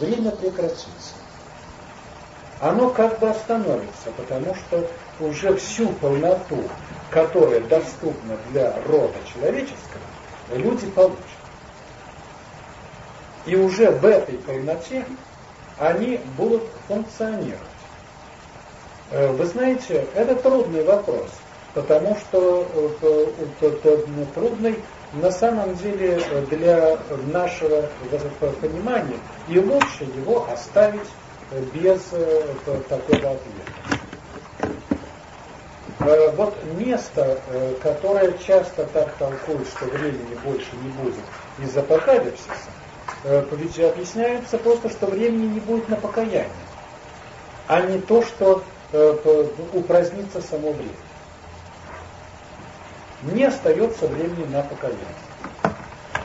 время прекратится. Оно как бы остановится, потому что уже всю полноту, которая доступна для рода человеческого, люди получат. И уже в этой полноте они будут функционировать. Э, вы знаете, это трудный вопрос, потому что э, трудный на самом деле для нашего понимания и лучше его оставить без э, такого ответа. Вот место, которое часто так толкует, что времени больше не будет из-за апокалипсиса, ведь объясняется просто, что времени не будет на покаяние, а не то, что э, упразднится само время. Не остается времени на покаяние.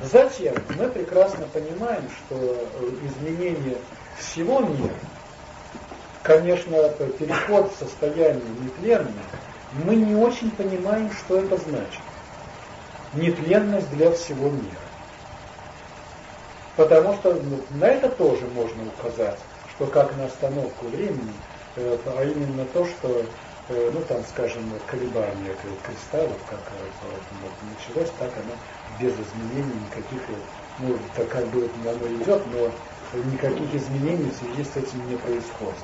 Затем мы прекрасно понимаем, что э, изменение всего мира, конечно, переход в состояние нетленное, мы не очень понимаем, что это значит. Нетленность для всего мира. Потому что ну, на это тоже можно указать, что как на остановку времени, э, а именно то, что, ну там, скажем, колебание кристаллов, как э, началось, так оно без изменений никаких, ну, так как бы оно идет, но никаких изменений в связи с этим не происходит.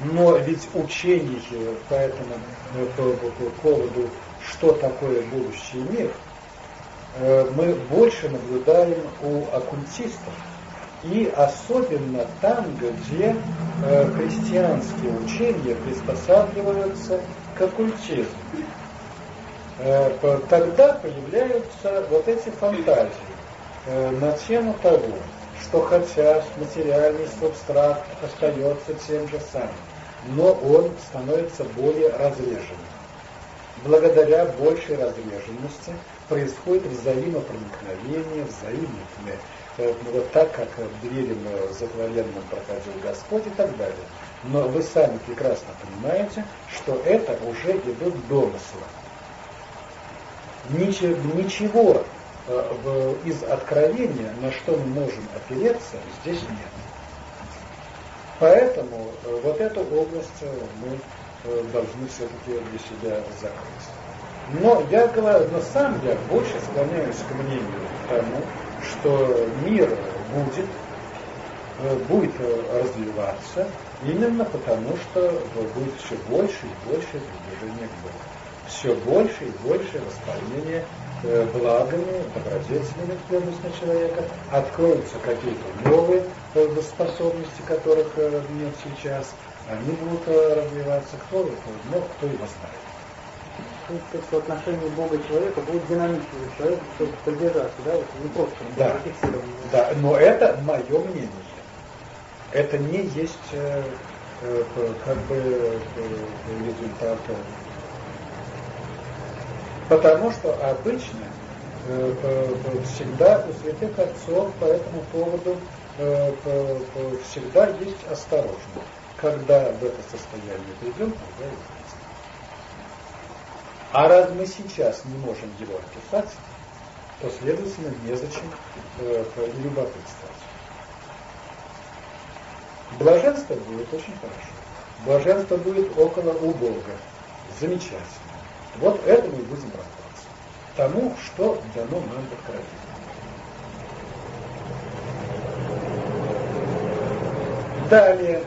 Но ведь учений по этому по, по, по поводу, что такое будущий мир – Э, мы больше наблюдаем у оккультистов. И особенно там, где э, христианские учения приспосабливаются к оккультизму. Э, тогда появляются вот эти фантазии на тему того, что хотя материальный субстрат остается тем же самым, но он становится более разреженным. Благодаря большей разреженности происходит взаимопроникновение, взаимное, э, вот так, как в дверем затворенном проходил Господь и так далее. Но вы сами прекрасно понимаете, что это уже идут домыслы. Ничего, ничего э, из откровения, на что мы можем опереться, здесь нет. Поэтому э, вот эту область мы должны все-таки для себя закрыть. Но я говорю, но сам я больше склоняюсь к мнению тому, что мир будет, э, будет развиваться именно потому, что будет все больше и больше приближения к Богу. Все больше и больше восполнения э, благами, добродетелями в человека, откроются какие-то новые э, способности, которых нет сейчас, они будут развиваться, кто, но кто его знает есть отношение Бога и человека будет динамичным, человек чтобы поддержаться, да, вот не просто да, да, но это мое мнение. Это не есть э, э, как бы э, результат. Потому что обычно э, э, всегда у святых отцов по этому поводу э, всегда есть осторожность. Когда в это состояние придем, тогда и а раз мы сейчас не можем его описать, то, следовательно, незачем э, любопытствовать. Блаженство будет очень хорошо. Блаженство будет около у Бога. Замечательно. Вот это мы будем радоваться. Тому, что дано нам в откровении. Далее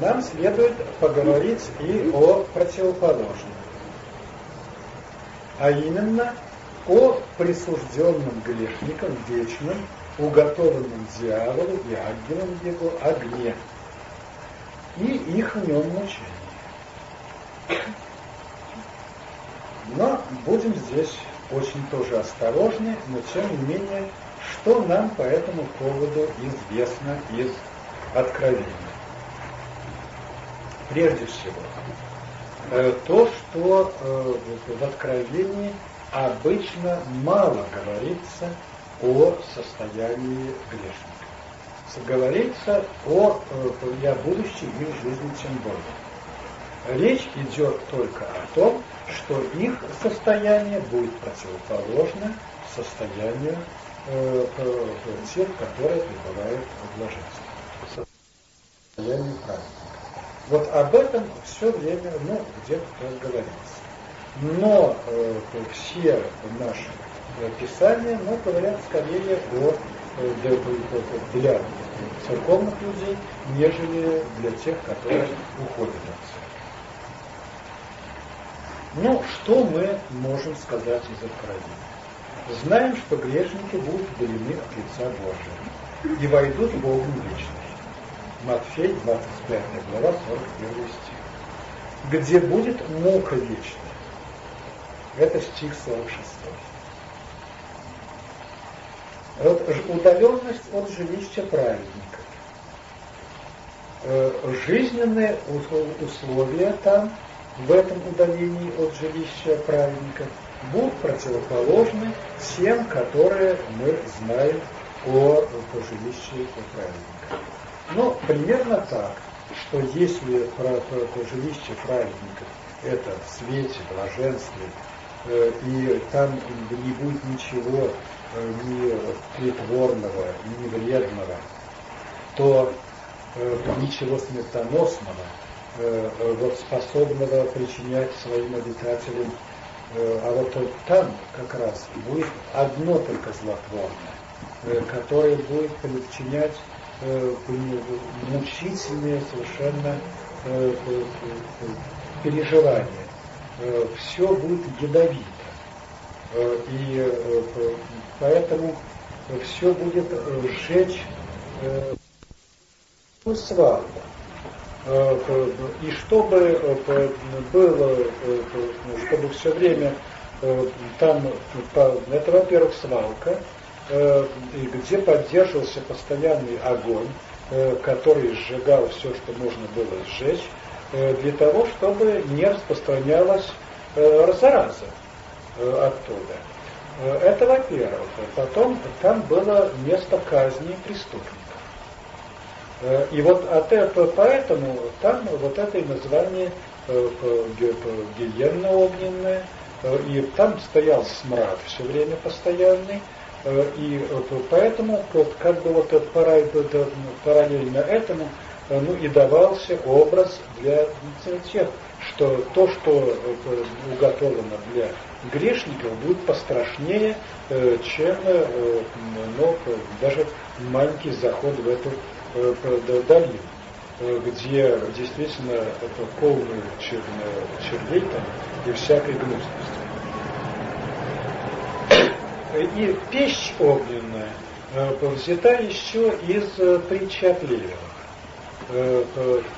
нам следует поговорить и о противоположном а именно о присужденном грешникам вечном, уготованном дьяволу и ангелам его огне и их в нем мучении. Но будем здесь очень тоже осторожны, но тем не менее, что нам по этому поводу известно из откровения. Прежде всего, то, что э, в Откровении обычно мало говорится о состоянии грешника. Говорится о, э, о будущей их жизни тем более. Речь идет только о том, что их состояние будет противоположно состоянию э, тех, которые пребывают в блаженстве. Состояние праведника. Вот об этом все время, ну, где-то говорится. Но э, все наши писания, ну, говорят скорее о для, для церковных людей, нежели для тех, которые уходят отсюда. Ну, что мы можем сказать из Откровения? Знаем, что грешники будут удалены от лица Божия и войдут в Богу вечность. Матфей, 25 глава, 41 стих. Где будет мука вечная. Это стих 46. Вот удаленность от жилища праведника. Э, жизненные условия там, в этом удалении от жилища праведника, будут противоположны тем, которые мы знаем о, жилище праведника. Но примерно так, что если про, про, про жилище праведника это в свете, блаженстве, э, и там не будет ничего Э, ни притворного, ни вредного, то э, ничего смертоносного, э, вот способного причинять своим обитателям, а вот там как раз будет одно только злотворное, которое будет причинять мучительные совершенно переживания. Все будет ядовито. И Поэтому все будет сжечь э, свалку. Э, и чтобы э, было, чтобы все время там, это, во-первых, свалка, где поддерживался постоянный огонь, который сжигал все, что можно было сжечь, для того, чтобы не распространялась зараза оттуда. Э, это во-первых. Потом там было место казни преступников. Э, и вот от этого, поэтому там вот это и название э, гиенна огненная, и там стоял смрад все время постоянный, и поэтому вот, как бы вот параллельно этому ну и давался образ для тех, что то, что уготовано для грешников будет пострашнее, э, чем э, ну, даже маленький заход в эту э, долину, где действительно это полный чер, червей там и всякой гнусности. И печь огненная взята еще из притчи от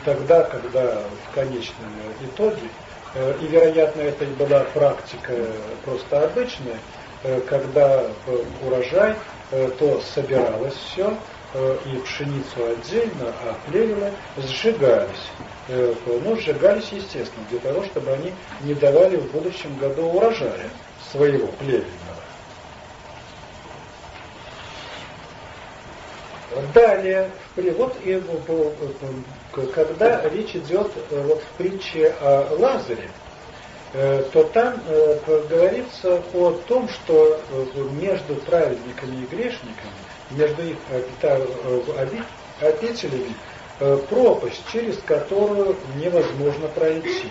Тогда, когда в конечном итоге Э, и, вероятно, это и была практика просто обычная, э, когда урожай, э, то собиралось все, и пшеницу отдельно, а плевелы сжигались. Ну, сжигались, естественно, для того, чтобы они не давали в будущем году урожая своего плевельного. Далее, вот и когда речь идет э, вот в притче о Лазаре, э, то там э, говорится о том, что между праведниками и грешниками, между их обителями, пропасть, через которую невозможно пройти.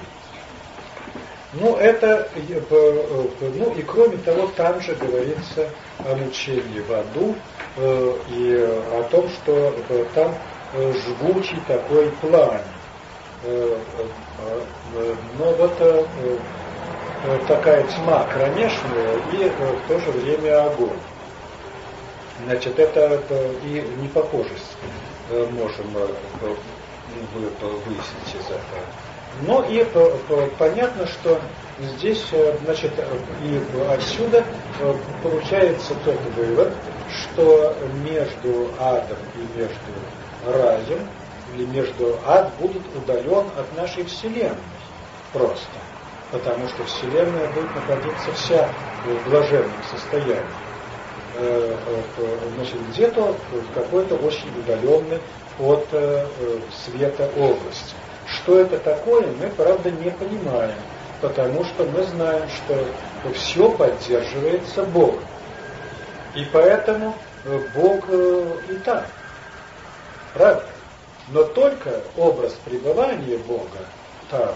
Ну, это, ну и кроме того, там же говорится о мучении в аду и о том, что там Э, жгучий такой план. Э, э, но вот такая тьма кромешная и в то же время огонь. Значит, это и непохожесть можем выяснить из этого. Но и понятно, что здесь, значит, и отсюда получается тот вывод, что между адом и между раем или между ад будет удален от нашей Вселенной просто. Потому что Вселенная будет находиться вся в блаженном состоянии. Э, э, значит, где-то в какой-то очень удаленной от э, света области. Что это такое, мы, правда, не понимаем, потому что мы знаем, что все поддерживается Богом. И поэтому э, Бог э, и так. Правда? Но только образ пребывания Бога там,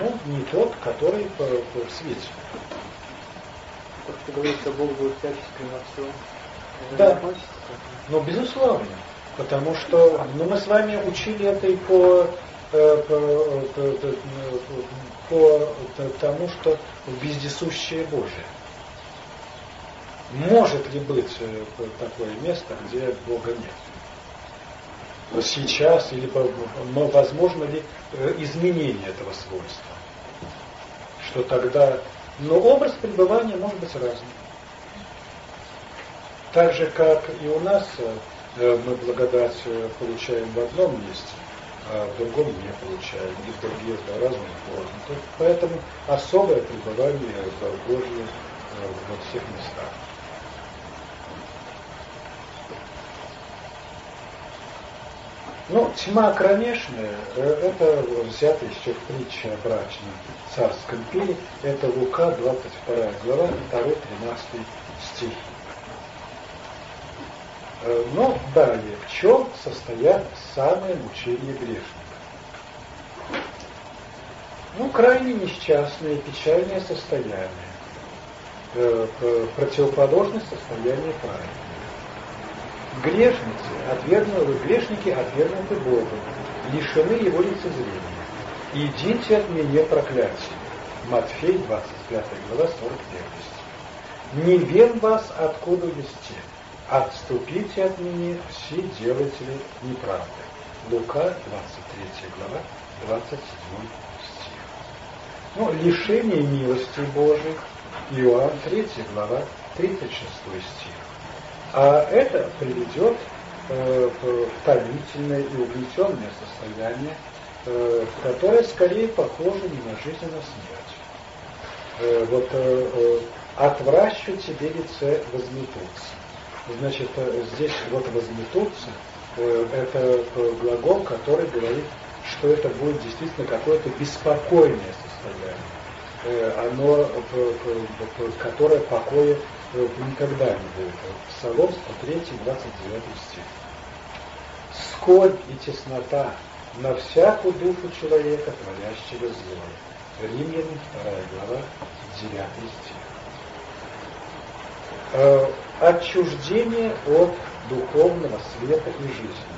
ну, не тот, который в свете. То, что говорится, Бог будет всячески на все. Да. Ну, безусловно. Потому что ну, мы с вами учили это и по, по, тому, что вездесущее Божие. Может ли быть такое место, где Бога нет? Сейчас, или возможно ли изменение этого свойства? Что тогда... Но образ пребывания может быть разным. Так же, как и у нас Э, мы благодать э, получаем в одном месте, а в другом не получаем, в других по разным формам. Поэтому особое пребывание Божье э, во всех местах. Ну, тьма кромешная, это взято еще в притче о брачном царском пире, это Лука, 22 глава, 2-13 стих. Э, но далее, в чем состоят самые мучения грешника? Ну, крайне несчастное, печальное состояние, э, противоположность состоянию праведного. Грешницы, отвергнуты, грешники отвергнуты Богом, лишены Его лицезрения. Идите от меня проклятие. Матфей, 25 глава, 41 стих. Не вем вас, откуда вести Отступите от меня, все делатели неправды. Лука, 23 глава, 27 стих. Ну, лишение милости Божией, Иоанн, 3 глава, 36 стих. А это приведет э, в томительное и угнетенное состояние, э, которое скорее похоже не на жизнь, а на смерть. Э, вот э, «отвращу тебе лице возметутся». Значит, здесь вот возметутся, это э, глагол, который говорит, что это будет действительно какое-то беспокойное состояние. Оно, которое покоя никогда не будет. Псалом 103, 29 стих. Скорбь и теснота на всякую душу человека, творящего зло. Римлянам 2 глава, 9 стих отчуждение от духовного света и жизни.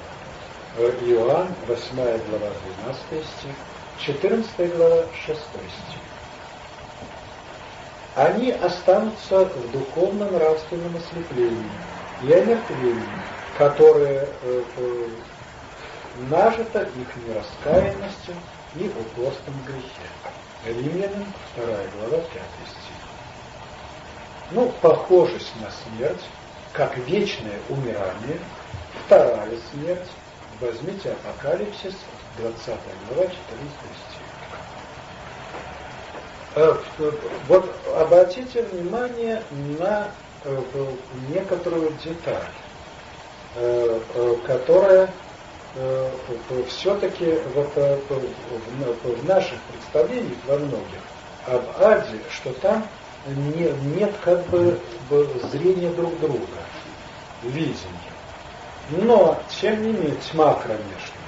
Э, Иоанн, 8 глава, 12 стих, 14 глава, 6 стих. Они останутся в духовном нравственном ослеплении и омертвении, которое э, э, нажито их нераскаянностью и упорством грехе. Римлянам, 2 глава, 5 стих ну, похожесть на смерть, как вечное умирание, вторая смерть, возьмите Апокалипсис, 20 глава, 14 стих. Э, вот обратите внимание на э, некоторую деталь, э, которая все-таки вот в наших представлениях во многих об аде, что там не, нет как бы зрения друг друга, видения. Но, тем не менее, тьма кромешная.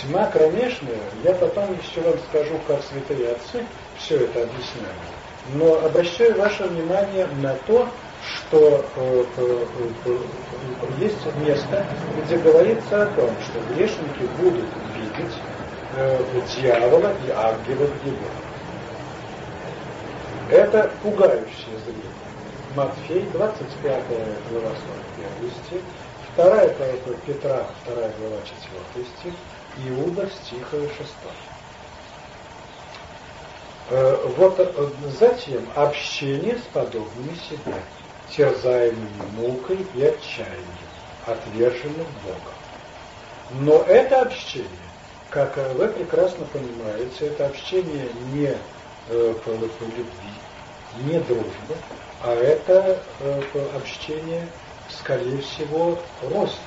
Тьма кромешная, я потом еще вам скажу, как святые отцы все это объясняют. Но обращаю ваше внимание на то, что э, э, э, есть место, где говорится о том, что грешники будут видеть дьявола и ангелов его. Это пугающее зрение. Матфей, 25 глава, 41 стих, 2 Петра, 2 глава, 4 стих, Иуда, стих 6. Э, вот э, затем общение с подобными себе, терзаемыми мукой и отчаянием, отверженным Богом. Но это общение, как вы прекрасно понимаете, это общение не э, по любви, не дружба, а это э, общение, скорее всего, рост,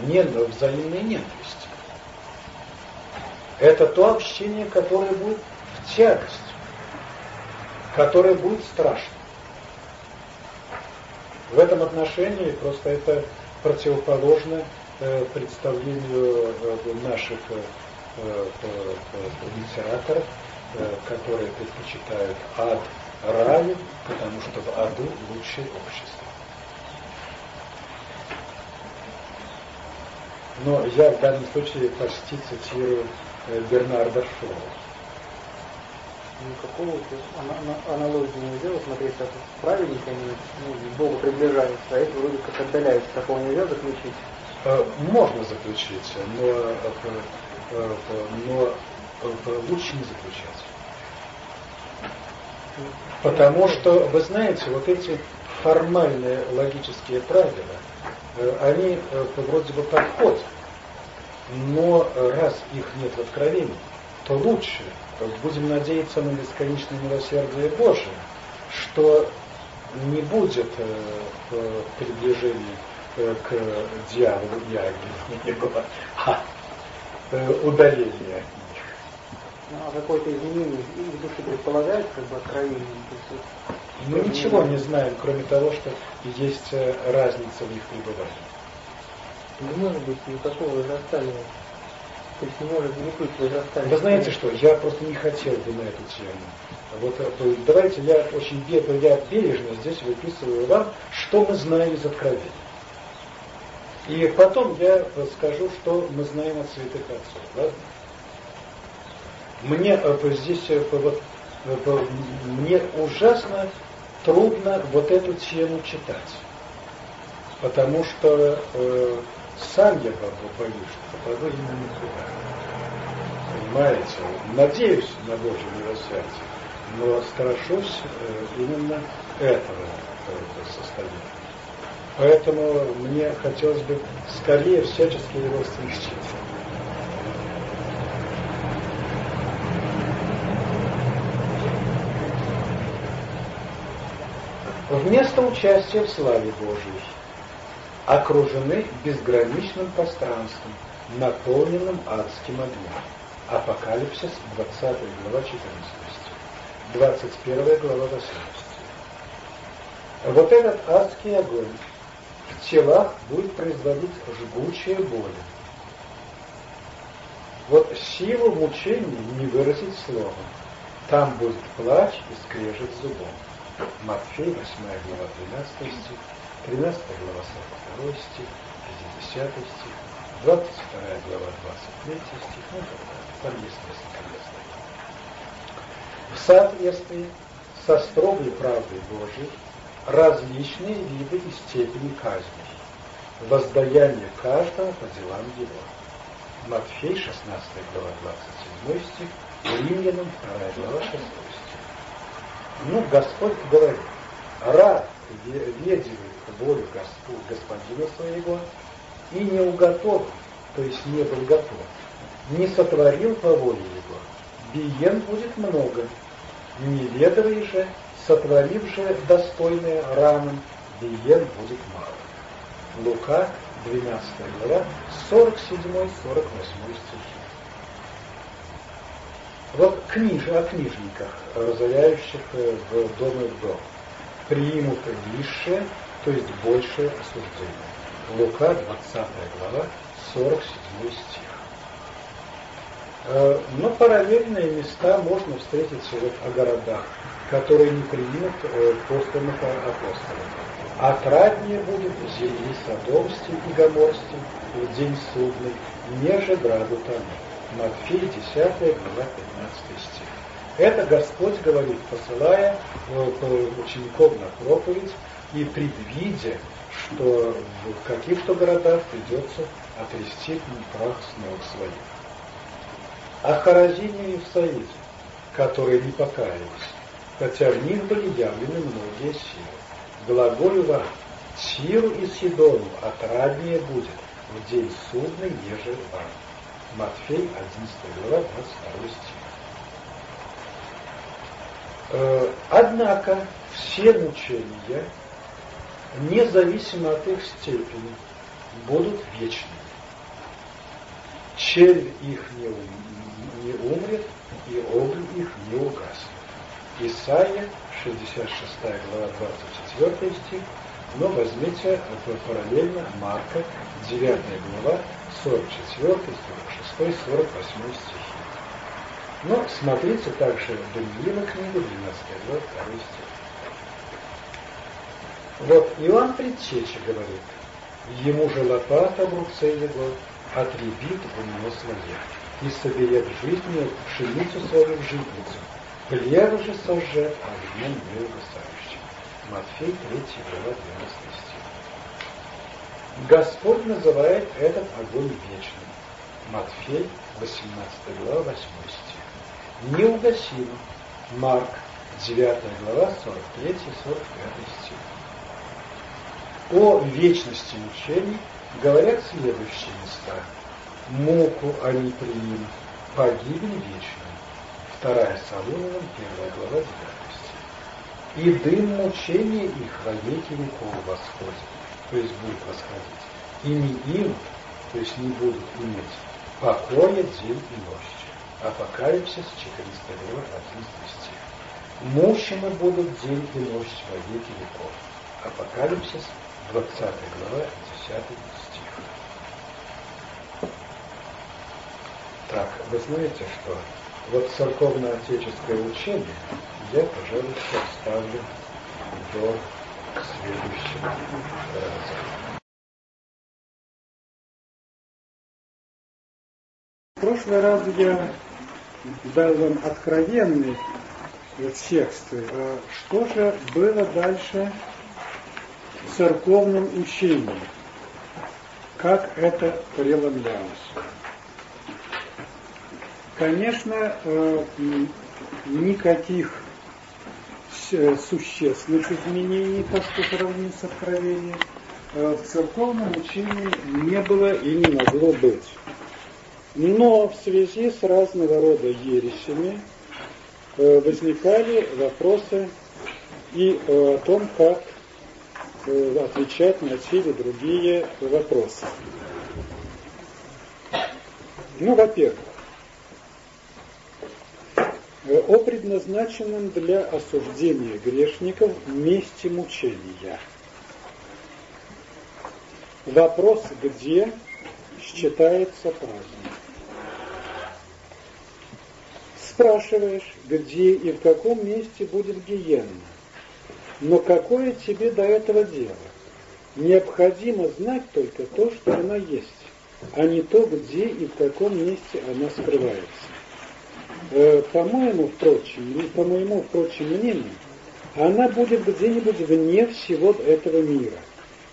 не взаимной ненависти. Это то общение, которое будет в тягость, которое будет страшно. В этом отношении просто это противоположно э, представлению э, наших литераторов, которые предпочитают ад раю, потому что в аду лучшее общество. Но я в данном случае почти цитирую Бернарда Шоу никакого аналогии нельзя смотреть, как праведники, они ну, к Богу приближаются, а эти вроде как отдаляются. Такого нельзя заключить? Э, можно заключить, но, э, э, но лучше не заключать. Потому что, вы знаете, вот эти формальные логические правила, они вроде бы подходят, но раз их нет в откровении, то лучше будем надеяться на бесконечное милосердие Божие, что не будет э, приближения э, к дьяволу и ангелу, а э, удаления а какое-то изменение их души предполагает, как бы откровение? Мы ничего не знаем, кроме того, что есть э, разница в их пребывании. Не может быть никакого возрастания то есть не может возникнуть возрастание. Вы знаете что, я просто не хотел бы на эту тему. Вот э, давайте я очень я бережно здесь выписываю вам, что мы знаем из откровения. И потом я скажу, что мы знаем от святых отцов. Ладно? Мне э, здесь э, вот, мне ужасно трудно вот эту тему читать. Потому что э, сам я боюсь, что попаду именно туда. Понимаете? Надеюсь на Божье милосердие, но страшусь э, именно этого э, состояния. Поэтому мне хотелось бы скорее всячески его смягчить. Вместо участия в славе Божьей окружены безграничным пространством, наполненным адским огнем. Апокалипсис, 20 глава, 14 стих. 21 глава, 18 Вот этот адский огонь в телах будет производить жгучие боли. Вот силу мучений не выразить словом. Там будет плач и скрежет зубом. Матфей, 8 глава, 13 стих. 13 глава 42 стих, 50 стих, 22 глава 23 стих, ну там есть несколько мест. В соответствии со строгой правдой Божией различные виды и степени казни, воздаяние каждого по делам его. Матфей, 16 глава, 27 стих, Римлянам, 2 глава, 6 стих. Ну, Господь говорит, рад ведет волю господина своего и не уготовил, то есть не был готов, не сотворил по воле его, биен будет много, неведовый же, сотворивший достойное рамом, биен будет мало. Лука, 12 глава, 47-48 стихи. Вот книж, о книжниках, разоряющих э, в дом и в дом примут высшее, то есть большее осуждение. Лука, 20 глава, 47 стих. Э, но параллельные места можно встретить вот о городах, которые не примут э, посланных апостолов. Отраднее будет земли Содомсти и Гоморсти в день судный, неже граду тому. Матфей, 10 глава, 15 стих. Это Господь говорит, посылая э, учеников на проповедь и предвидя, что в каких-то городах придется отрести прах с ног своих. А Харазине в Саиде, которые не покаялись, хотя в них были явлены многие силы. Глаголю вам, Тиру и Сидону отраднее будет в день судный, нежели вам. Матфей, 11 глава, 22 стих. Э, однако все мучения, независимо от их степени, будут вечны. Чель их не, не умрет, и огонь их не угаснет. Исайя, 66 глава, 24 стих, Но возьмите параллельно Марка, 9 глава, 44, 46, 48 стихи. Но смотрите также Даниила книгу, 12 глава, 2 стих. Вот Иоанн Предтеча говорит, ему же лопата в руце его отребит у него своя, и соберет в жизни пшеницу свою в житницу, плеву же сожжет огнем неугасающим. Матфей 3 глава 12 стих. Господь называет этот огонь вечным. Матфей 18 глава 8 стих. Неугасимым. Марк 9 глава 43-45 стих. О вечности учений говорят следующие места. Муку они примут, погибель вечную. Вторая Солоновым, первая глава, 9 стих. И дым мучения их во веки веков восходит, то есть будет восходить. И не им, то есть не будут иметь, покоя день и ночь. Апокалипсис 400 глава, 11 стих. Мужчины будут день и ночь во веки веков. Апокалипсис 20 глава, 10 стих. Так, вы знаете что? Вот церковно-отеческое учение я, пожалуй, оставлю до следующего раза. Прошлый раз я дал вам откровенный тексты. А что же было дальше церковном учении, как это преломлялось. Конечно, э, никаких существенных изменений по сравнению с откровением э, в церковном учении не было и не могло быть. Но в связи с разного рода ересями э, возникали вопросы и о том, как Э, отвечать на те или другие вопросы. Ну, во-первых, э, о предназначенном для осуждения грешников месте мучения. Вопрос «где» считается праздником. Спрашиваешь, где и в каком месте будет гиенна. Но какое тебе до этого дело? Необходимо знать только то, что она есть, а не то, где и в каком месте она скрывается. Э, по-моему, впрочем, и по моему, впрочем, мнению, она будет где-нибудь вне всего этого мира,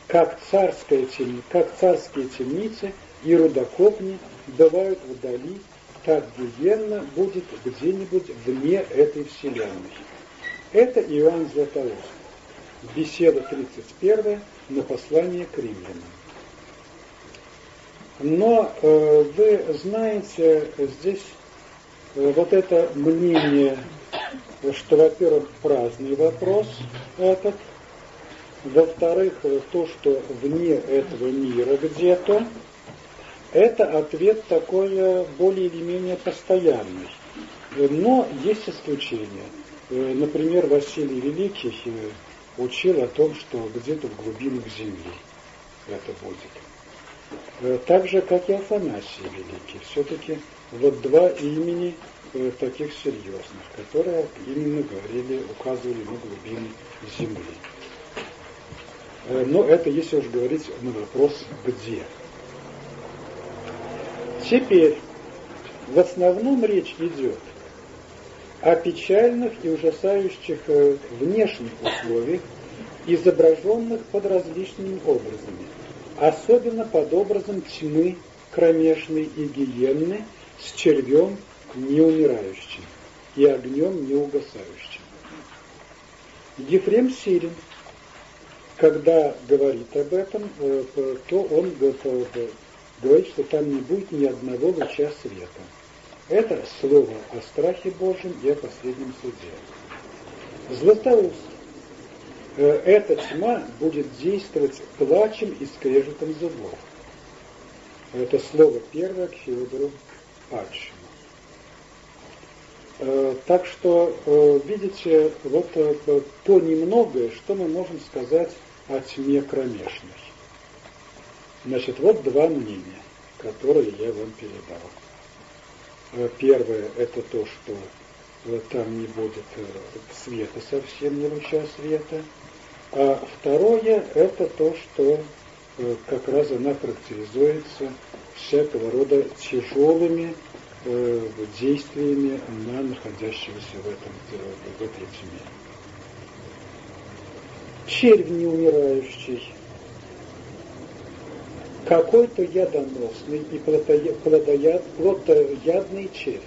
как, царская тем... как царские темницы и рудокопни бывают вдали, так гиенна будет где-нибудь вне этой вселенной. Это Иоанн Златоуст беседа 31 на послание к римлянам. Но э, вы знаете, здесь э, вот это мнение, что, во-первых, праздный вопрос этот, во-вторых, то, что вне этого мира где-то, это ответ такой более или менее постоянный. Но есть исключения. Э, например, Василий Великий учил о том, что где-то в глубинах земли это будет. Э, так же, как и Афанасий Великий. Все-таки вот два имени э, таких серьезных, которые именно говорили, указывали на глубины земли. Э, но это если уж говорить на вопрос «где?». Теперь в основном речь идет о печальных и ужасающих э, внешних условиях, изображенных под различными образами, особенно под образом тьмы кромешной и гиенны с червем неумирающим и огнем неугасающим. Ефрем Сирин, когда говорит об этом, э, то он говорит, что там не будет ни одного луча света. Это слово о страхе Божьем и о последнем суде. Златоуст. Э, эта тьма будет действовать плачем и скрежетом зубов. Это слово первое к Феодору Падшему. Э, так что, э, видите, вот то немногое, что мы можем сказать о тьме кромешной. Значит, вот два мнения, которые я вам передал. Э, первое – это то, что э, там не будет э, света совсем, не луча света. А второе – это то, что как раз она характеризуется всякого рода тяжелыми действиями на находящегося в, этом, в этой тьме. Червь неумирающий, какой-то ядоносный и плодояд, плодоядный червь,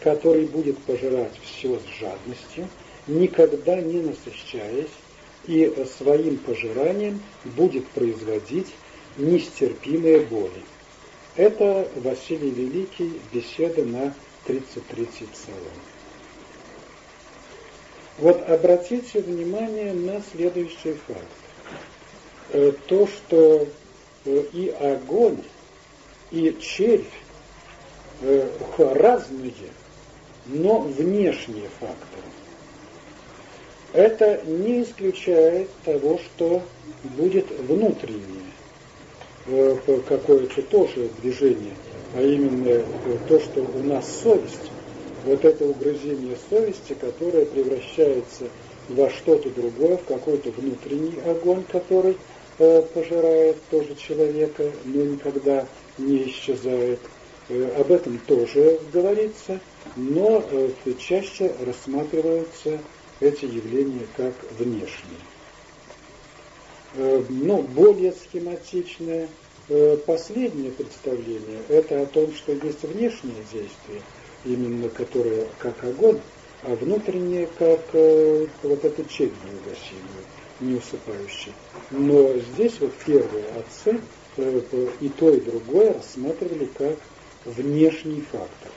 который будет пожирать все с жадностью, никогда не насыщаясь, и своим пожиранием будет производить нестерпимые боли. Это Василий Великий, беседа на 33 псалом. Вот обратите внимание на следующий факт. Э, то, что и огонь, и червь э, разные, но внешние факторы. Это не исключает того, что будет внутреннее какое-то тоже движение, а именно то, что у нас совесть, вот это угрызение совести, которое превращается во что-то другое, в какой-то внутренний огонь, который э, пожирает тоже человека, но никогда не исчезает. Э, об этом тоже говорится, но э, чаще рассматриваются эти явления как внешние. Э, ну, более схематичное последнее представление – это о том, что есть внешние действия, именно которое как огонь, а внутреннее как вот это червь неугасимый, неусыпающий. Но здесь вот первые отцы э, и то, и другое рассматривали как внешний фактор.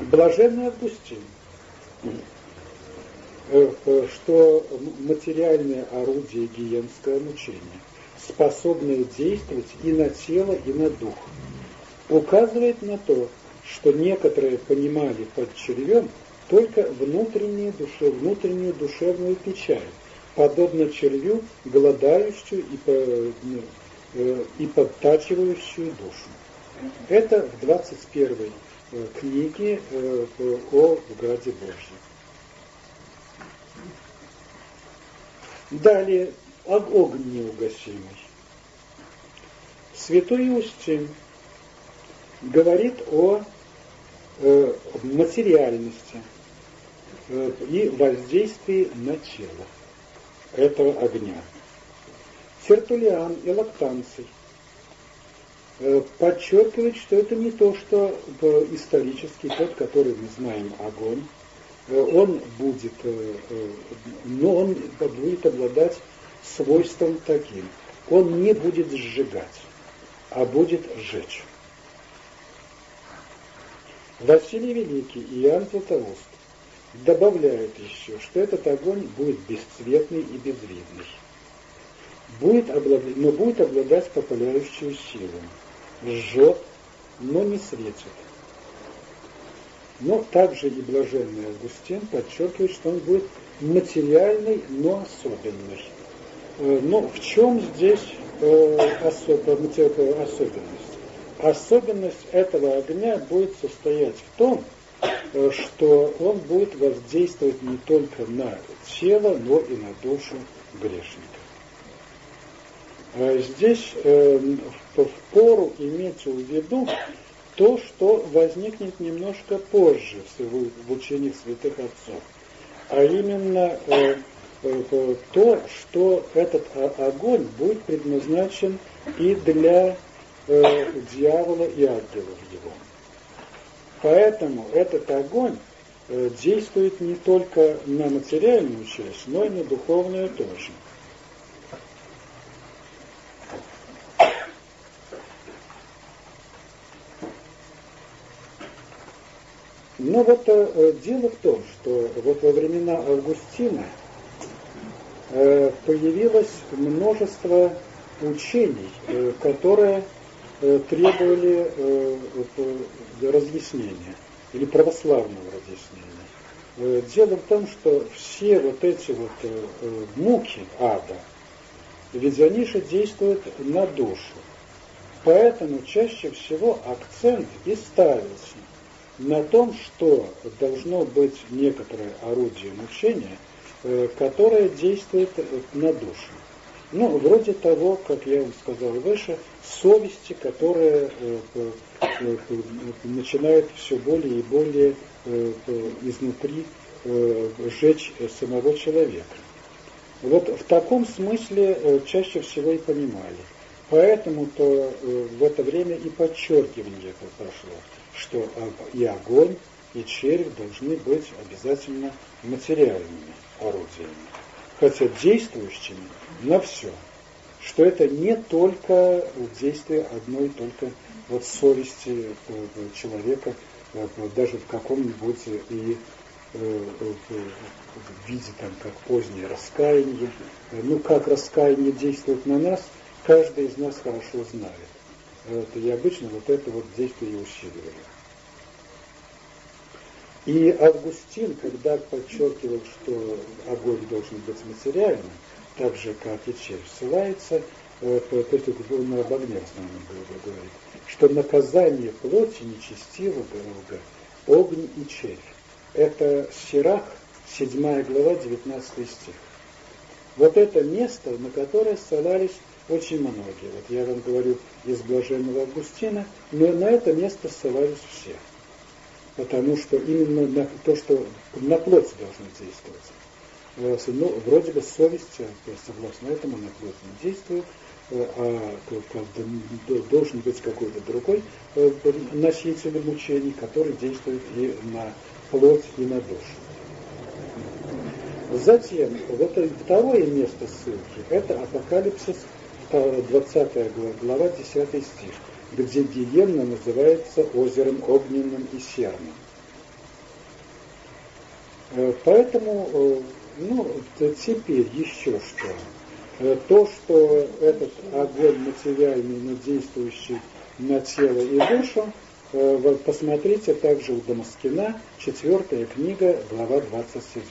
Блаженный Августин, э, э, что материальное орудие гиенского мучения, способное действовать и на тело, и на дух – указывает на то, что некоторые понимали под червем только внутреннюю, душе, внутреннюю душевную печаль, подобно червю, голодающую и, по, ну, э, и подтачивающую душу. Это в 21 э, книге э, о Граде Божьем. Далее, огонь неугасимый. Святой Иустин говорит о э, материальности э, и воздействии на тело этого огня. Тертулиан и Лактанций э, подчеркивает, что это не то, что исторический, тот, который мы знаем, огонь, э, он будет, э, но он будет обладать свойством таким. Он не будет сжигать, а будет сжечь. Василий Великий и Иоанн Златоуст добавляют еще, что этот огонь будет бесцветный и безвидный, будет обладать, но будет обладать попаляющей силой, жжет, но не светит. Но также и блаженный Августин подчеркивает, что он будет материальный, но особенный. Э, но в чем здесь э, особенность? особенность этого огня будет состоять в том, э, что он будет воздействовать не только на тело, но и на душу грешника. Э, здесь э, в пору иметь в виду то, что возникнет немножко позже в учении святых отцов, а именно то, что этот огонь будет предназначен и для э, дьявола и ангелов. Поэтому этот огонь э, действует не только на материальную часть, но и на духовную тоже. Но вот э, дело в том, что вот во времена Августина э, появилось множество учений, э, которые Э, требовали э, разъяснения или православного разъяснения. Э, дело в том, что все вот эти вот э, э, муки ада, ведь они же действуют на душу. Поэтому чаще всего акцент и ставится на том, что должно быть некоторое орудие мучения, которое действует на душу. Ну, вроде того, как я вам сказал выше, совести, которая начинает все более и более изнутри сжечь самого человека. Вот в таком смысле э, чаще всего и понимали. Поэтому-то э, в это время и подчеркивание это прошло, что и огонь, и червь должны быть обязательно материальными орудиями, хотя действующими на все. Что это не только действие одной только вот совести э, человека, даже в каком-нибудь и Э, в виде там, как позднее раскаяние. Ну, как раскаяние действует на нас, каждый из нас хорошо знает. Это, и обычно вот это вот действие и усиливали. И Августин, когда подчеркивал, что огонь должен быть материальным, так же, как и червь, ссылается, э, то есть он об огне в основном говорит, что наказание плоти нечестивого огонь и червь. Это Сирах, 7 глава, 19 стих. Вот это место, на которое ссылались очень многие. Вот я вам говорю из Блаженного Августина, но на это место ссылались все. Потому что именно на то, что на плоть должно действовать. Ну, вроде бы совесть, э, согласно этому, на плоть не действует, э, а должен быть какой-то другой э, носитель мучений, который действует и на плоть и на душу. Затем, вот второе место ссылки, это Апокалипсис, 20 глава, 10 стих, где Гиенна называется озером огненным и серным. Э, поэтому, э, ну, теперь еще что. Э, то, что этот огонь материальный, но действующий на тело и душу, Э, посмотрите также у Дамаскина, четвертая книга, глава 27.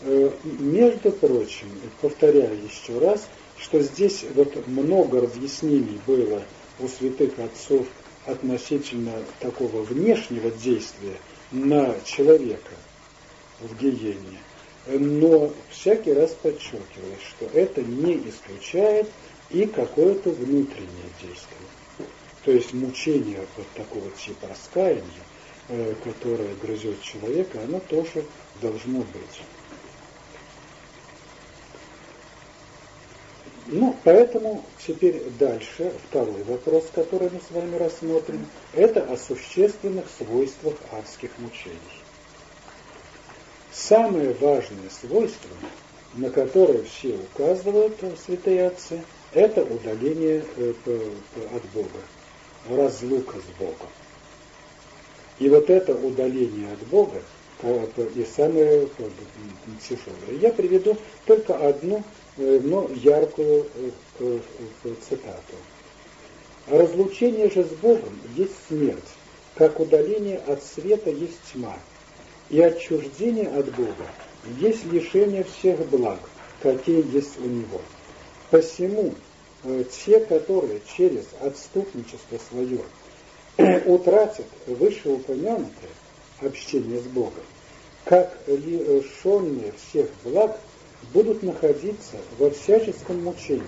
Э, между прочим, повторяю еще раз, что здесь вот много разъяснений было у святых отцов относительно такого внешнего действия на человека в гиене. Но всякий раз подчеркивалось, что это не исключает и какое-то внутреннее действие. То есть мучение вот такого типа раскаяния, э, которое грызет человека, оно тоже должно быть. Ну, поэтому теперь дальше второй вопрос, который мы с вами рассмотрим, это о существенных свойствах адских мучений. Самое важное свойство, на которое все указывают святые отцы, это удаление э, от Бога разлука с Богом. И вот это удаление от Бога и самое тяжелое. Я приведу только одну, э, но яркую э, цитату. Разлучение же с Богом есть смерть, как удаление от света есть тьма, и отчуждение от Бога есть лишение всех благ, какие есть у Него. Посему Э, те, которые через отступничество свое утратят вышеупомянутое общение с Богом, как лишенные всех благ, будут находиться во всяческом мучении.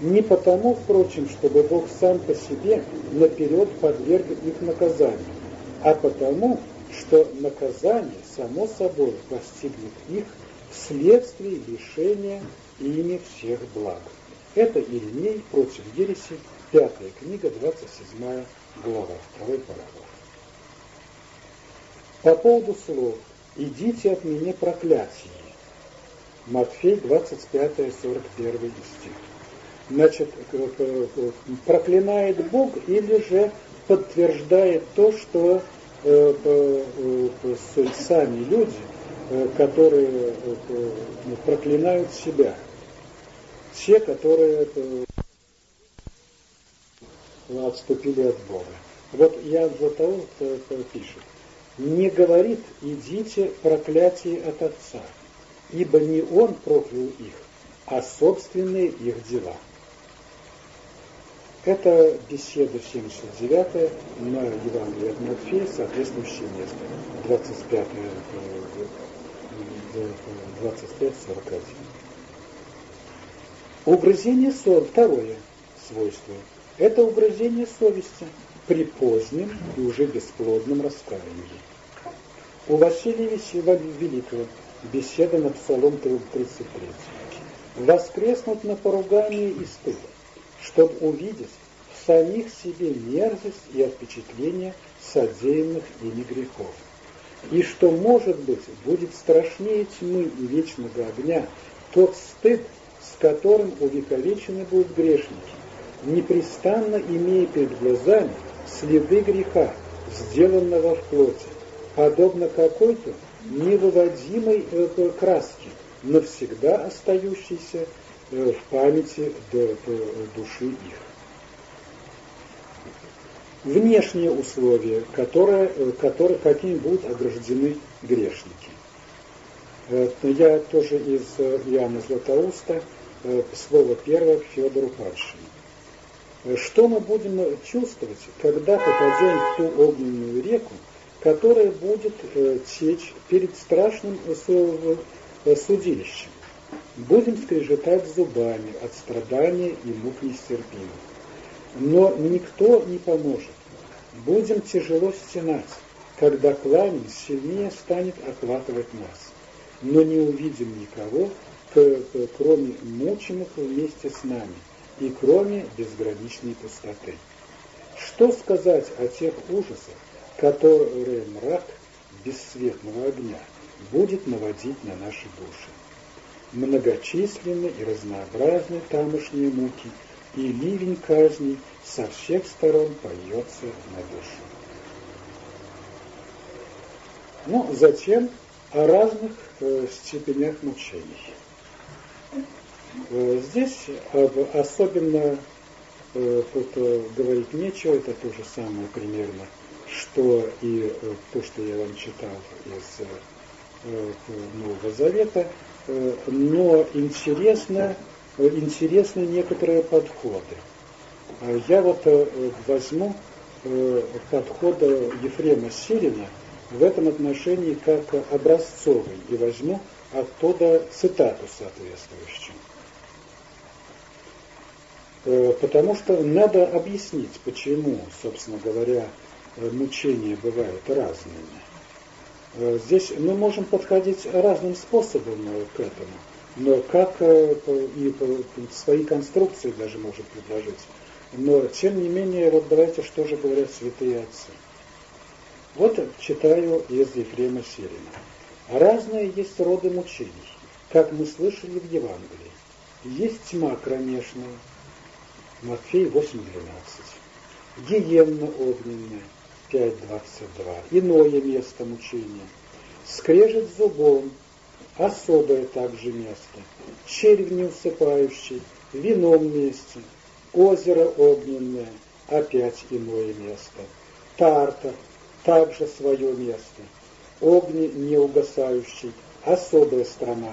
Не потому, впрочем, чтобы Бог сам по себе наперед подверг их наказанию, а потому, что наказание само собой постигнет их вследствие лишения ими всех благ. Это Иеремей против ереси, пятая книга, 27 глава, второй параграф. По поводу слов «идите от меня проклятие». Матфей 25-41 стих. Значит, проклинает Бог или же подтверждает то, что э, э, сами люди, э, которые проклинают себя – те, которые э, отступили от Бога. Вот Ян Златоуст пишет, не говорит «идите проклятие от Отца», ибо не Он проклял их, а собственные их дела. Это беседа 79 на Евангелие от Матфея, соответствующее место, 25 25-41. Угрызение совести. Второе свойство. Это угрызение совести при позднем и уже бесплодном раскаянии. У Василия Великого беседа над Псалом 33. Воскреснут на поругание и стыд, чтобы увидеть самих себе мерзость и отпечатление содеянных ими грехов. И что, может быть, будет страшнее тьмы и вечного огня тот стыд, с которым увековечены будут грешники, непрестанно имея перед глазами следы греха, сделанного в плоти, подобно какой-то невыводимой э, краске, навсегда остающейся э, в памяти души их внешние условия, которые, э, которые, какими будут ограждены грешники. Э, я тоже из э, Иоанна Златоуста, слово первое к Федору Падшину. Что мы будем чувствовать, когда попадем в ту огненную реку, которая будет течь перед страшным судилищем? Будем скрежетать зубами от страдания и мук нестерпимых. Но никто не поможет. Будем тяжело стенать, когда пламя сильнее станет охватывать нас. Но не увидим никого, кроме мучимых вместе с нами и кроме безграничной пустоты. Что сказать о тех ужасах, которые мрак бесцветного огня будет наводить на наши души? Многочисленны и разнообразны тамошние муки – и ливень казни со всех сторон польется на душу. Ну, затем о разных э, степенях мучений. Э, здесь об, особенно э, тут э, говорить нечего, это то же самое примерно, что и э, то, что я вам читал из э, Нового Завета, э, но интересно интересны некоторые подходы. А я вот э, возьму э, подход Ефрема Сирина в этом отношении как образцовый и возьму оттуда цитату соответствующую. Э, потому что надо объяснить, почему, собственно говоря, мучения бывают разными. Здесь мы можем подходить разным способом к этому но как э, и свои конструкции даже может предложить. Но, тем не менее, вот давайте, что же говорят святые отцы. Вот читаю из Ефрема Сирина. Разные есть роды мучений, как мы слышали в Евангелии. Есть тьма кромешная, Матфей 8.12, гиенна огненная, 5.22, иное место мучения, скрежет зубом, особое также место, червь неусыпающий, вином месте, озеро огненное, опять иное место, Тарта, также свое место, огни неугасающий, особая страна,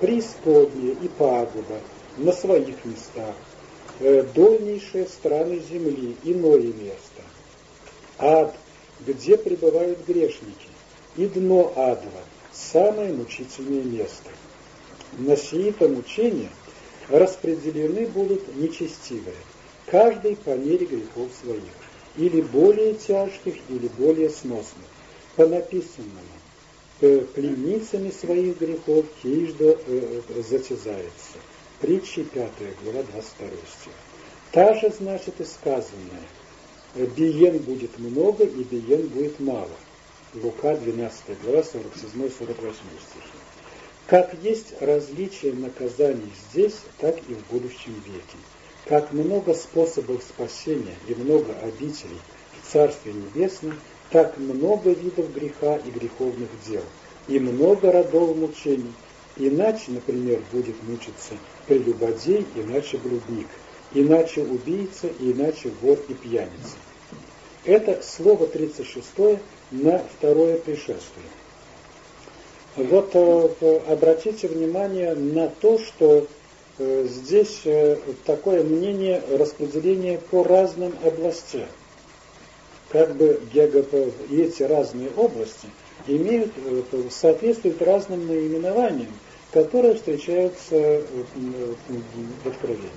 преисподняя и пагуба на своих местах, э, дольнейшие страны земли, иное место, ад, где пребывают грешники, и дно адова, самое мучительное место. На сии-то распределены будут нечестивые, каждый по мере грехов своих, или более тяжких, или более сносных, по написанному. Пленницами своих грехов кижда э, э, затязается. Притчи 5 глава 22 стих. Та же, значит, и сказанное. Биен будет много, и биен будет мало. Лука, 12 глава, 47-48 стихи. Как есть различие наказаний здесь, так и в будущем веке. Как много способов спасения и много обителей в Царстве Небесном, так много видов греха и греховных дел, и много родов мучений. Иначе, например, будет мучиться прелюбодей, иначе блудник, иначе убийца, иначе вор и пьяница. Это слово 36 на второе пришествие. Вот э, обратите внимание на то, что э, здесь э, такое мнение распределения по разным областям. Как бы эти разные области имеют, соответствуют разным наименованиям, которые встречаются в откровениях.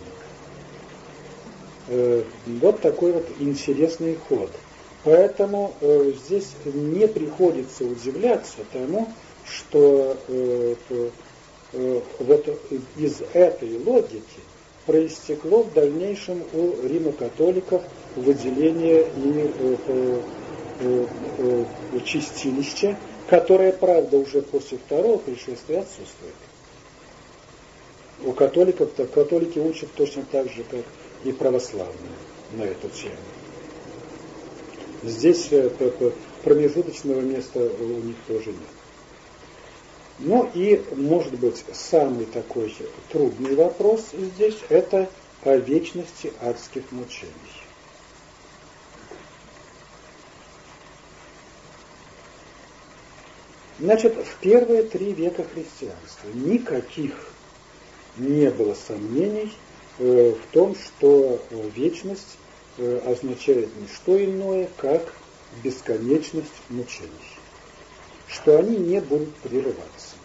Вот такой вот интересный ход. Поэтому здесь не приходится удивляться тому, что э, э, вот из этой логики проистекло в дальнейшем у римокатоликов выделение ими э, э, э, чистилища, которое, правда, уже после второго пришествия отсутствует. У католиков, то католики учат точно так же, как и православные на эту тему. Здесь э, промежуточного места у них тоже нет. Ну и, может быть, самый такой трудный вопрос здесь – это о вечности адских мучений. Значит, в первые три века христианства никаких не было сомнений э, в том, что вечность э, означает не что иное, как бесконечность мучений что они не будут прерываться.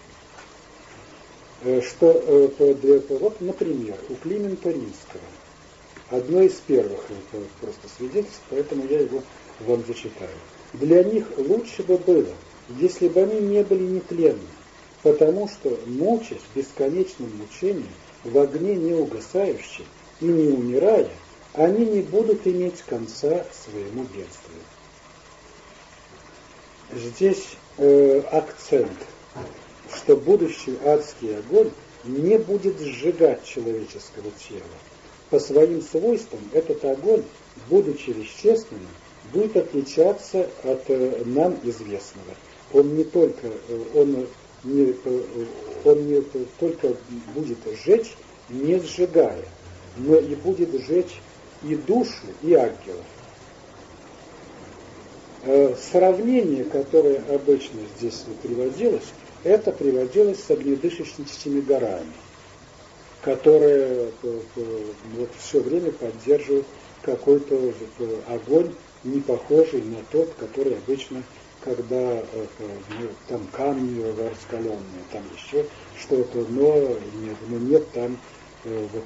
Э, что, э, вот, например, у Климента Римского, одно из первых просто свидетельств, поэтому я его вам зачитаю. Для них лучше бы было, если бы они не были нетленны, потому что, мучаясь бесконечным мучением, в огне не угасающим и не умирая, они не будут иметь конца своему бедствию. Здесь э, акцент, что будущий адский огонь не будет сжигать человеческого тела. По своим свойствам этот огонь, будучи вещественным, будет отличаться от э, нам известного. Он не только, э, он не, э, он не только будет сжечь, не сжигая, но и будет сжечь и душу, и ангелов. Э, сравнение, которое обычно здесь приводилось, это приводилось с огнедышащими горами, которые э, э, вот, все время поддерживают какой-то огонь, не похожий на тот, который обычно, когда ну, там камни раскаленные, там еще что-то, но нет, но нет там вот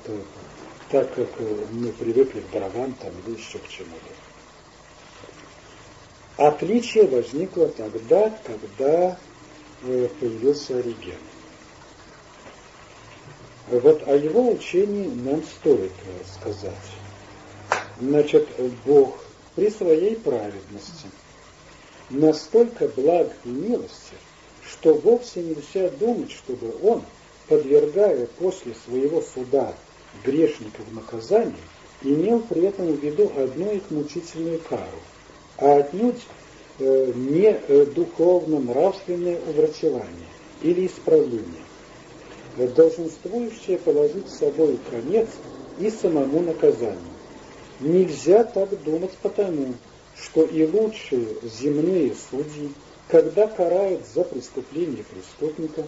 так, как мы привыкли к дровам там или еще к чему-то. Отличие возникло тогда, когда э, появился Ориген. Вот о его учении нам стоит сказать. Значит, Бог при своей праведности настолько благ и милостив, что вовсе нельзя думать, чтобы Он, подвергая после своего суда грешников наказанию, имел при этом в виду одну их мучительную кару – а отнюдь э, не э, духовно-нравственное уврачевание или исправление, долженствующее положить с собой конец и самому наказанию. Нельзя так думать потому, что и лучшие земные судьи, когда карают за преступление преступника,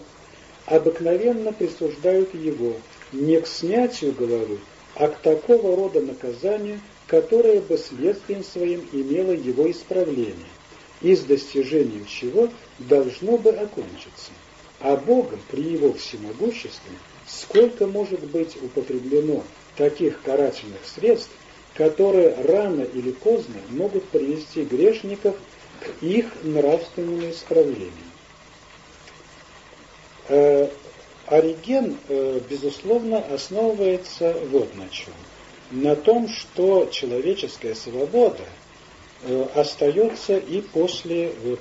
обыкновенно присуждают его не к снятию головы, а к такого рода наказанию, которое бы следствием своим имело его исправление, и с достижением чего должно бы окончиться. А Богом при его всемогуществе сколько может быть употреблено таких карательных средств, которые рано или поздно могут привести грешников к их нравственному исправлению. Ориген, э, безусловно, основывается вот на чем – на том, что человеческая свобода э, остается и после э,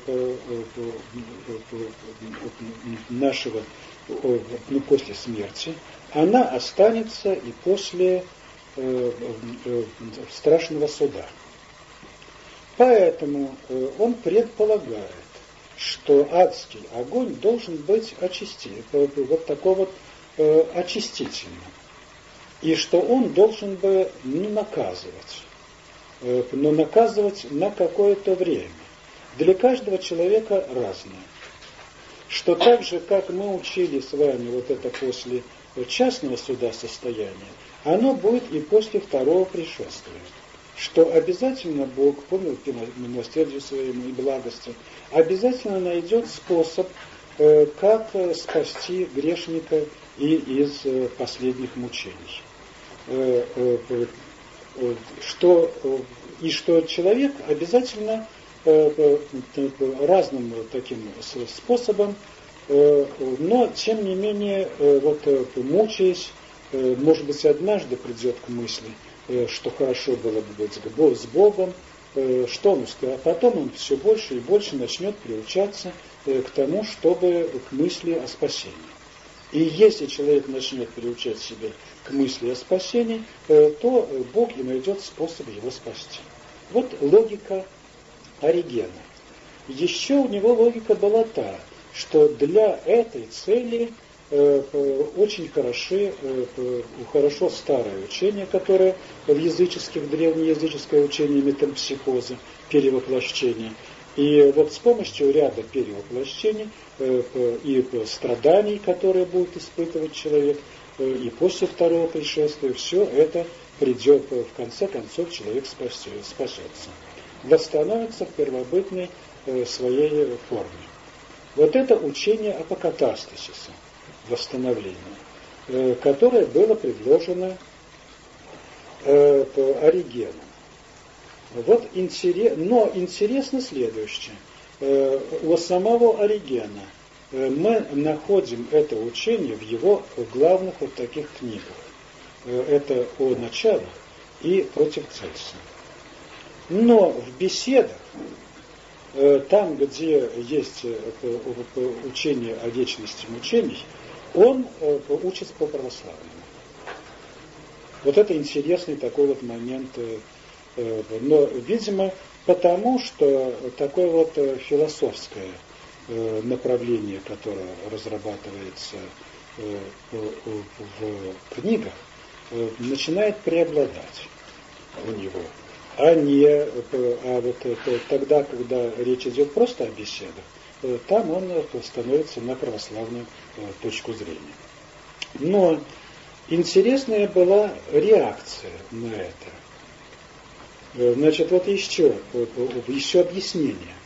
нашего, ну, после смерти, она останется и после страшного суда. Поэтому он предполагает, что адский огонь должен быть очиститель, вот такого вот очистительным и что он должен бы не наказывать, э, но наказывать на какое-то время. для каждого человека разное. Что так же, как мы учили с вами вот это после частного суда состояния, оно будет и после второго пришествия. Что обязательно Бог, по милосердию своему и благости, обязательно найдет способ, э, как э, спасти грешника и из э, последних мучений. Что, и что человек обязательно разным таким способом, но тем не менее, вот мучаясь, может быть, однажды придет к мысли, что хорошо было бы быть с Богом, что он сказал, а потом он все больше и больше начнет приучаться к тому, чтобы к мысли о спасении. И если человек начнет приучать себя к мысли о спасении, то Бог и найдет способ его спасти. Вот логика Оригена. Еще у него логика была та, что для этой цели э, э, очень хороши, э, хорошо старое учение, которое в языческих, древнеязыческое учение метампсихоза, перевоплощения. И вот с помощью ряда перевоплощений и страданий, которые будет испытывать человек, и после второго пришествия, все это придет, в конце концов, человек спасется восстановится в первобытной э, своей форме. Вот это учение апокатастасиса, восстановления, э, которое было предложено э, Оригеном. Вот интерес, но интересно следующее. У самого Оригена мы находим это учение в его главных вот таких книгах. Это о началах и против Цельса. Но в беседах, э, там, где есть э, учение о вечности мучений, он э, учится по православному. Вот это интересный такой вот момент. Но, видимо, потому что такое вот философское направление, которое разрабатывается в книгах, начинает преобладать у него а не а вот тогда, когда речь идет просто о беседах, э, там он э, становится на православную э, точку зрения. Но интересная была реакция на это. Значит, вот еще, еще объяснение,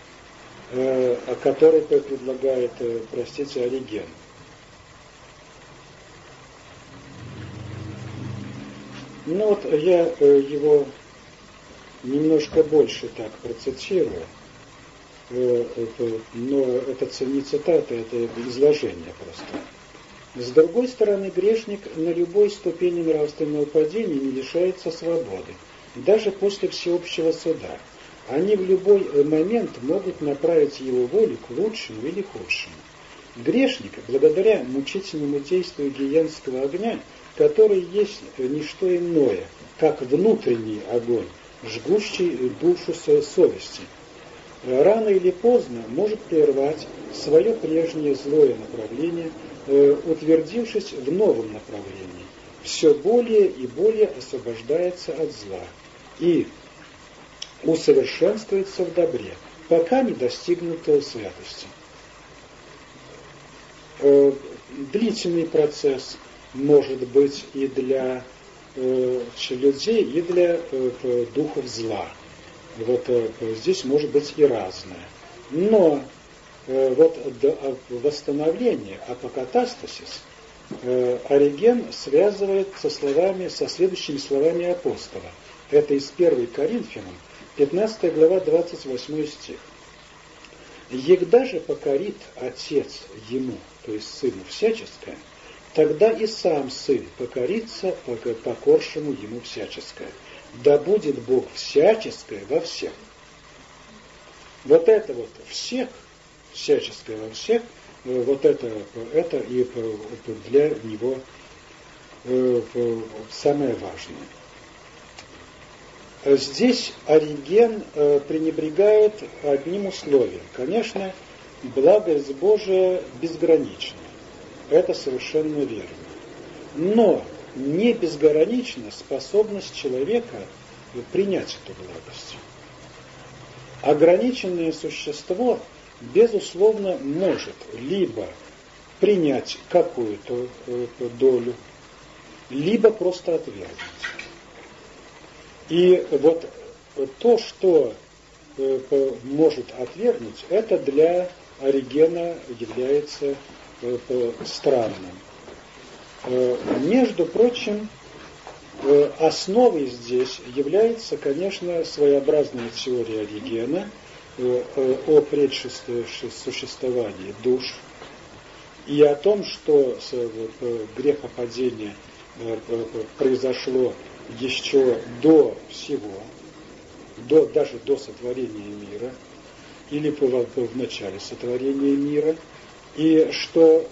которое предлагает, простите, Ориген. Ну вот я его немножко больше так процитирую, э, но это не цитата, это изложение просто. С другой стороны, грешник на любой ступени нравственного падения не лишается свободы, даже после всеобщего суда. Они в любой момент могут направить его волю к лучшему или худшему. Грешник, благодаря мучительному действию гиенского огня, который есть не что иное, как внутренний огонь, жгущий душу совести, рано или поздно может прервать свое прежнее злое направление, э, утвердившись в новом направлении, все более и более освобождается от зла и усовершенствуется в добре, пока не достигнут святости. Э, длительный процесс может быть и для э, людей и для духов зла. Вот э, здесь может быть и разное. Но э, вот а, восстановление, апокатастасис, э, Ориген связывает со словами, со следующими словами апостола. Это из 1 Коринфянам, 15 глава, 28 стих. Егда же покорит Отец ему, то есть Сыну всяческое, тогда и сам сын покорится покоршему ему всяческое. Да будет Бог всяческое во всех. Вот это вот всех, всяческое во всех, э, вот это, это и для него э, самое важное. Здесь Ориген э, пренебрегает одним условием. Конечно, благость Божия безгранична. Это совершенно верно. Но не безгранична способность человека принять эту благость. ограниченное существо, безусловно, может либо принять какую-то э, долю, либо просто отвергнуть. И вот то, что э, может отвергнуть, это для Оригена является э, странным. Между прочим, основой здесь является, конечно, своеобразная теория Оригена о предсуществовании душ – и о том, что э, грехопадение э, э, произошло еще до всего, до, даже до сотворения мира, или в начале сотворения мира, и что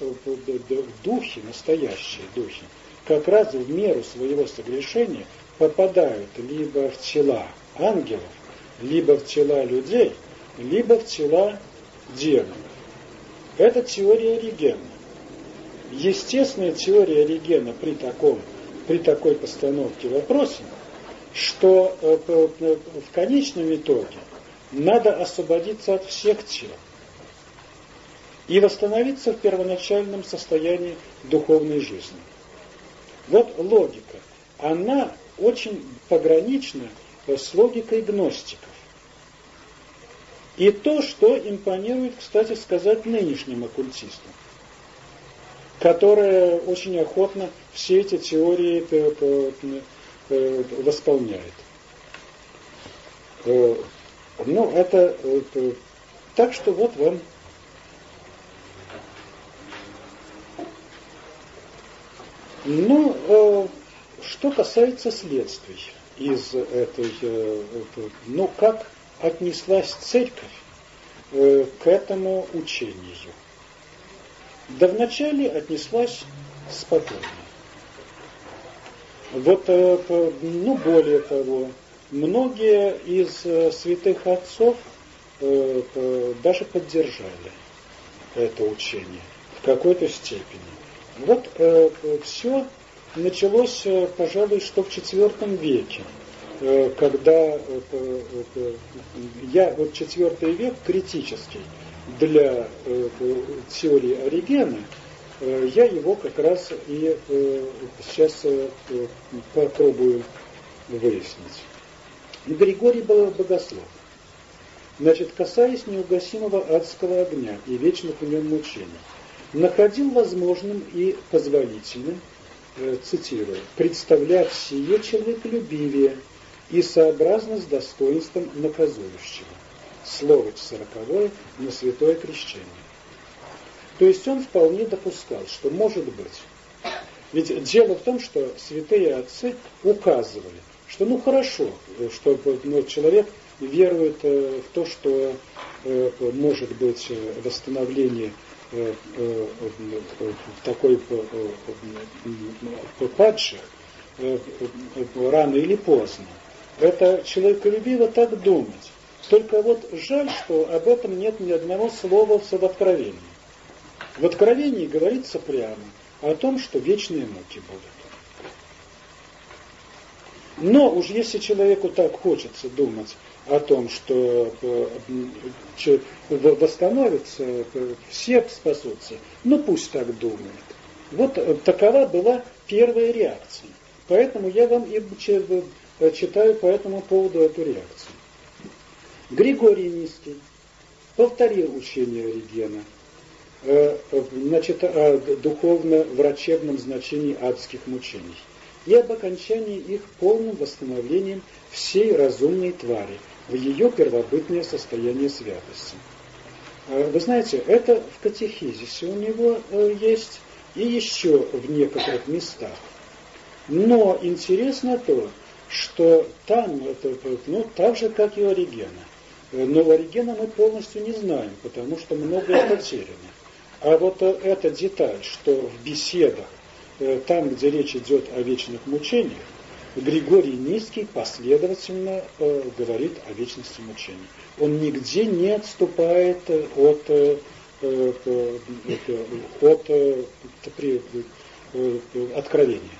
духи, настоящие духи, как раз в меру своего согрешения попадают либо в тела ангелов, либо в тела людей, либо в тела демонов. Это теория Оригена. Естественная теория Оригена при, таком, при такой постановке вопроса, что э, в конечном итоге надо освободиться от всех тел и восстановиться в первоначальном состоянии духовной жизни. Вот логика. Она очень погранична с логикой гностиков. И то, что импонирует, кстати сказать, нынешним оккультистам, которые очень охотно все эти теории э, э, восполняют. Э, ну, это так что вот вам Ну, что касается следствий из этой, ну, как отнеслась церковь э, к этому учению? Да вначале отнеслась спокойно. Вот, э, ну, более того, многие из э, святых отцов даже поддержали это учение в какой-то степени. Вот все началось, пожалуй, что в IV веке. Э, когда э, я вот четвертый век критический для э, теории Оригена, я его как раз и сейчас попробую выяснить. Григорий был богослов. Значит, касаясь неугасимого адского огня и вечных в нем мучений, находил возможным и позволительным, цитирую, представлять сие человеколюбивее, и сообразно с достоинством наказующего. Слово сороковое на святое крещение. То есть он вполне допускал, что может быть. Ведь дело в том, что святые отцы указывали, что ну хорошо, что ну, человек верует э, в то, что э, может быть э, восстановление такой падших рано или поздно. Это человеколюбиво так думать. Только вот жаль, что об этом нет ни одного слова в Откровении. В Откровении говорится прямо о том, что вечные муки будут. Но уж если человеку так хочется думать о том, что э, восстановится, э, все спасутся, ну пусть так думает. Вот э, такова была первая реакция. Поэтому я вам и читаю по этому поводу эту реакцию. Григорий Низкий повторил учение Оригена значит, о духовно-врачебном значении адских мучений и об окончании их полным восстановлением всей разумной твари в ее первобытное состояние святости. Э, вы знаете, это в катехизисе у него э, есть и еще в некоторых местах. Но интересно то, что там, это, ну, так же, как и у Оригена. Но у Оригена мы полностью не знаем, потому что многое потеряно. А вот э, эта деталь, что в беседах, э, там, где речь идет о вечных мучениях, Григорий Низкий последовательно э, говорит о вечности мучений. Он нигде не отступает от, э, э, от, от откровения.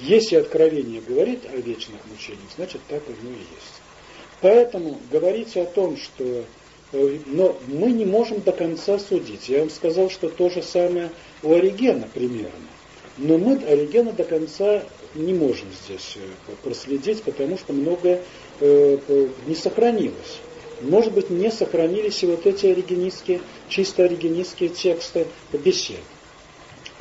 Если откровение говорит о вечных мучениях, значит так оно и есть. Поэтому говорить о том, что э, но мы не можем до конца судить. Я вам сказал, что то же самое у Оригена примерно. Но мы Оригена до конца не можем здесь э, проследить, потому что многое э, не сохранилось. Может быть, не сохранились и вот эти оригенистские, чисто оригенистские тексты бесед.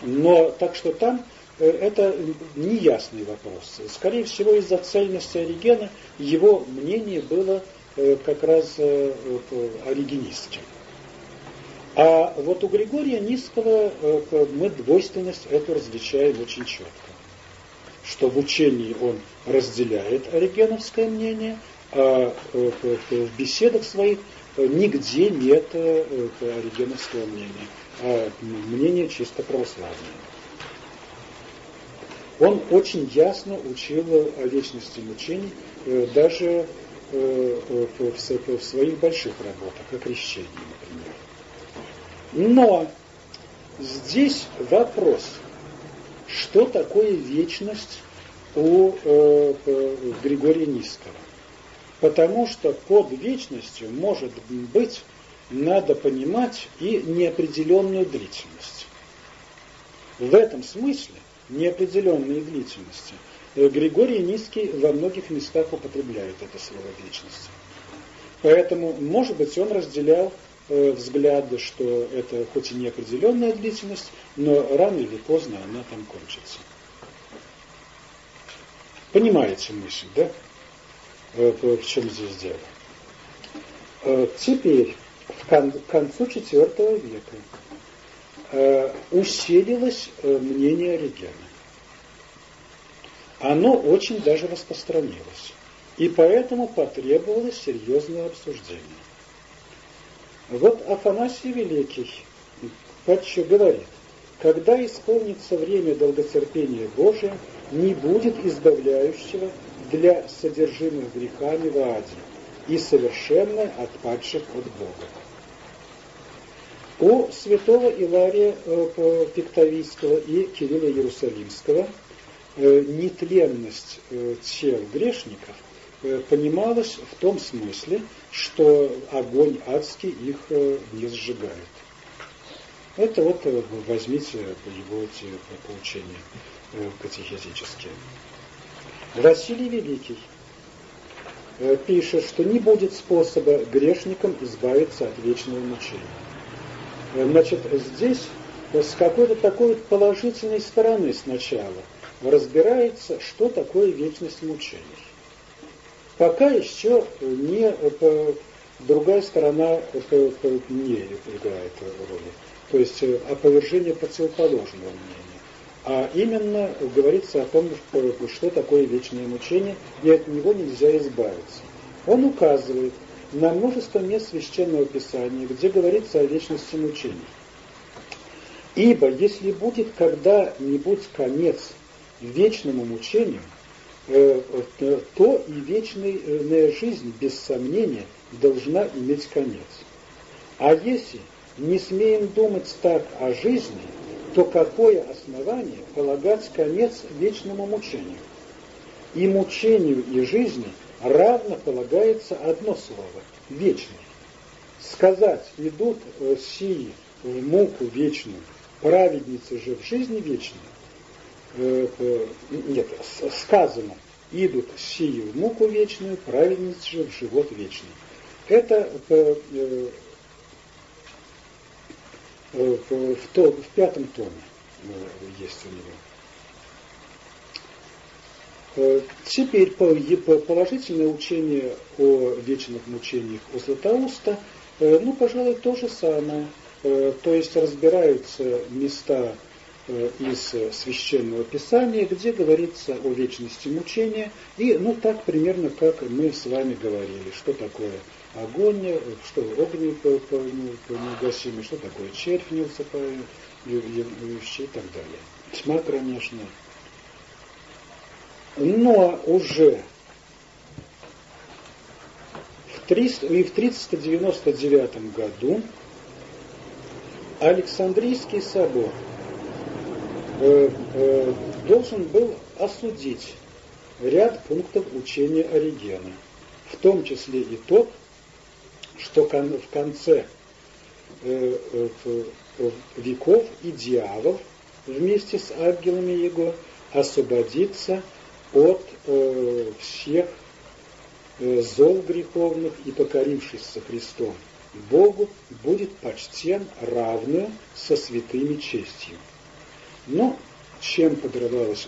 Но так что там э, это неясный вопрос. Скорее всего, из-за цельности Оригена его мнение было как раз оригенистским. А вот у Григория Низкого мы двойственность эту различаем очень четко что в учении он разделяет оригеновское мнение, а э, в беседах своих э, нигде нет э, оригеновского мнения, а мнение чисто православное. Он очень ясно учил о вечности мучений, даже в своих больших работах, о крещении, например. Но здесь вопрос – что такое вечность у э, Григория Низкого. Потому что под вечностью может быть, надо понимать и неопределенную длительность. В этом смысле неопределенные длительности э, Григорий Низкий во многих местах употребляет это слово вечность. Поэтому, может быть, он разделял Э, взгляды, что это хоть и неопределенная длительность, но рано или поздно она там кончится. Понимаете мысль, да? Э, в чем здесь дело? Э, теперь, к концу IV века усилилось мнение Оригена. Оно очень даже распространилось. И поэтому потребовалось серьезное обсуждение. Вот Афанасий Великий Патчо говорит, когда исполнится время долготерпения Божия, не будет избавляющего для содержимых грехами в аде и совершенно отпадших от Бога. У святого Илария э, Пиктовийского и Кирилла Иерусалимского э, нетленность тел грешников – Э, понималось в том смысле, что огонь адский их э, не сжигает. Это вот э, возьмите его эти поучения катехизические. Василий Великий пишет, что не будет способа грешникам избавиться от вечного мучения. Значит, здесь с какой-то такой положительной стороны сначала разбирается, что такое вечность мучений. Пока еще не другая сторона не играет роли. То есть э, опровержение противоположного мнения. А именно говорится о том, что такое вечное мучение, и от него нельзя избавиться. Он указывает на множество мест Священного Писания, где говорится о вечности мучений. Ибо если будет когда-нибудь конец вечному мучению, то и вечная жизнь, без сомнения, должна иметь конец. А если не смеем думать так о жизни, то какое основание полагать конец вечному мучению? И мучению, и жизни равно полагается одно слово – вечный. Сказать «идут э, сии в муку вечную, праведницы же в жизни вечной» Э, э, нет, сказано, идут сию муку вечную, праведницы же в живот вечный. Это э, в, в, то, в пятом томе есть у него. Теперь положительное учение о вечных мучениях у Златоуста, ну, пожалуй, то же самое. То есть разбираются места Э, из э, священного писания, где говорится о вечности мучения, и ну так примерно как мы с вами говорили, что такое огонь, э, что огонь неугасимый, что такое червь неусыпающий и так далее. Тьма, конечно. Но уже в 300, и в 399 году Александрийский собор Э, э, должен был осудить ряд пунктов учения Оригена. в том числе и тот, что в конце веков и дьявол вместе с ангелами его освободится от всех зол греховных и покорившись со Христом Богу будет почтен равную со святыми честью. Но чем подрывалось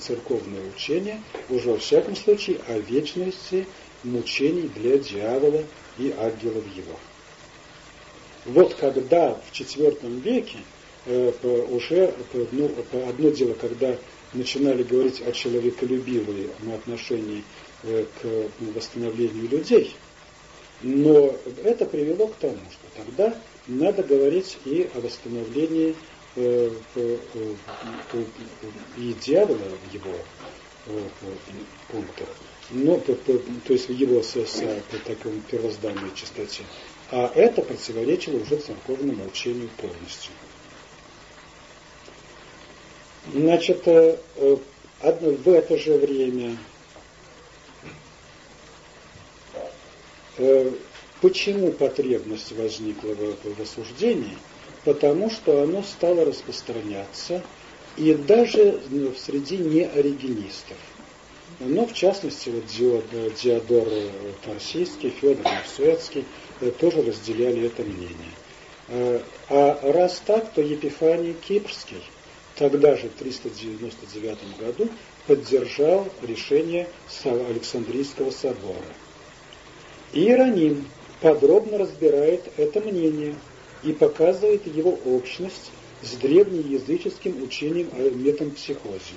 церковное учение, уже во всяком случае о вечности мучений для дьявола и ангелов его. Вот когда в IV веке э, уже ну, одно дело, когда начинали говорить о человеколюбивом отношении э, к восстановлению людей, но это привело к тому, что тогда надо говорить и о восстановлении и дьявола в его пунктах, но, то, то, есть в его с, с, по такому первозданной чистоте. А это противоречило уже церковному учению полностью. Значит, в это же время Э, почему потребность возникла в осуждении? Потому что оно стало распространяться и даже ну, среди неоригинистов. Но, в частности, вот Диодор Тарсийский, Федор Невсуэцкий э, тоже разделяли это мнение. Э, а раз так, то Епифаний Кипрский тогда же, в 399 году, поддержал решение Александрийского собора. Иероним подробно разбирает это мнение и показывает его общность с древнеязыческим учением о метампсихозе.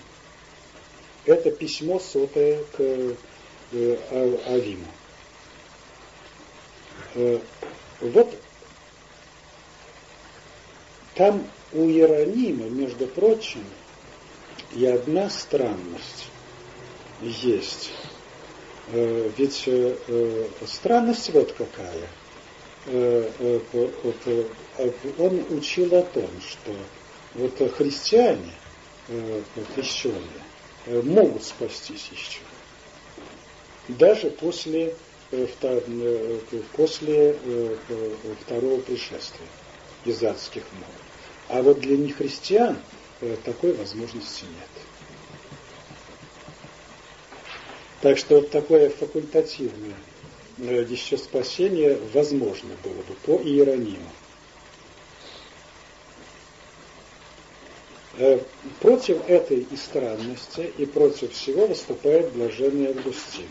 Это письмо сотое к э, Авиму. Э, вот там у Иеронима, между прочим, и одна странность есть. Э, ведь странность вот какая. Он учил о том, что вот христиане, крещенные, могут спастись еще. Даже после, после второго пришествия из адских мор. А вот для нехристиан такой возможности нет. Так что вот такое факультативное э, еще спасение возможно было бы по Иерониму. Э, против этой и странности и против всего выступает блаженный Августин.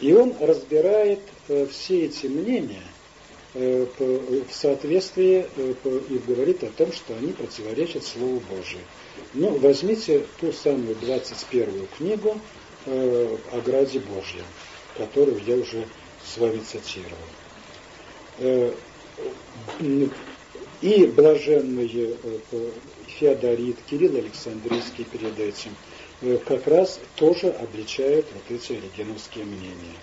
И он разбирает э, все эти мнения в соответствии и говорит о том, что они противоречат Слову Божию. Ну, возьмите ту самую 21 книгу э, о Граде Божьем, которую я уже с вами цитировал. Э, и блаженный э, Феодорит, Кирилл Александрийский перед этим, э, как раз тоже обличают вот эти оригеновские мнения.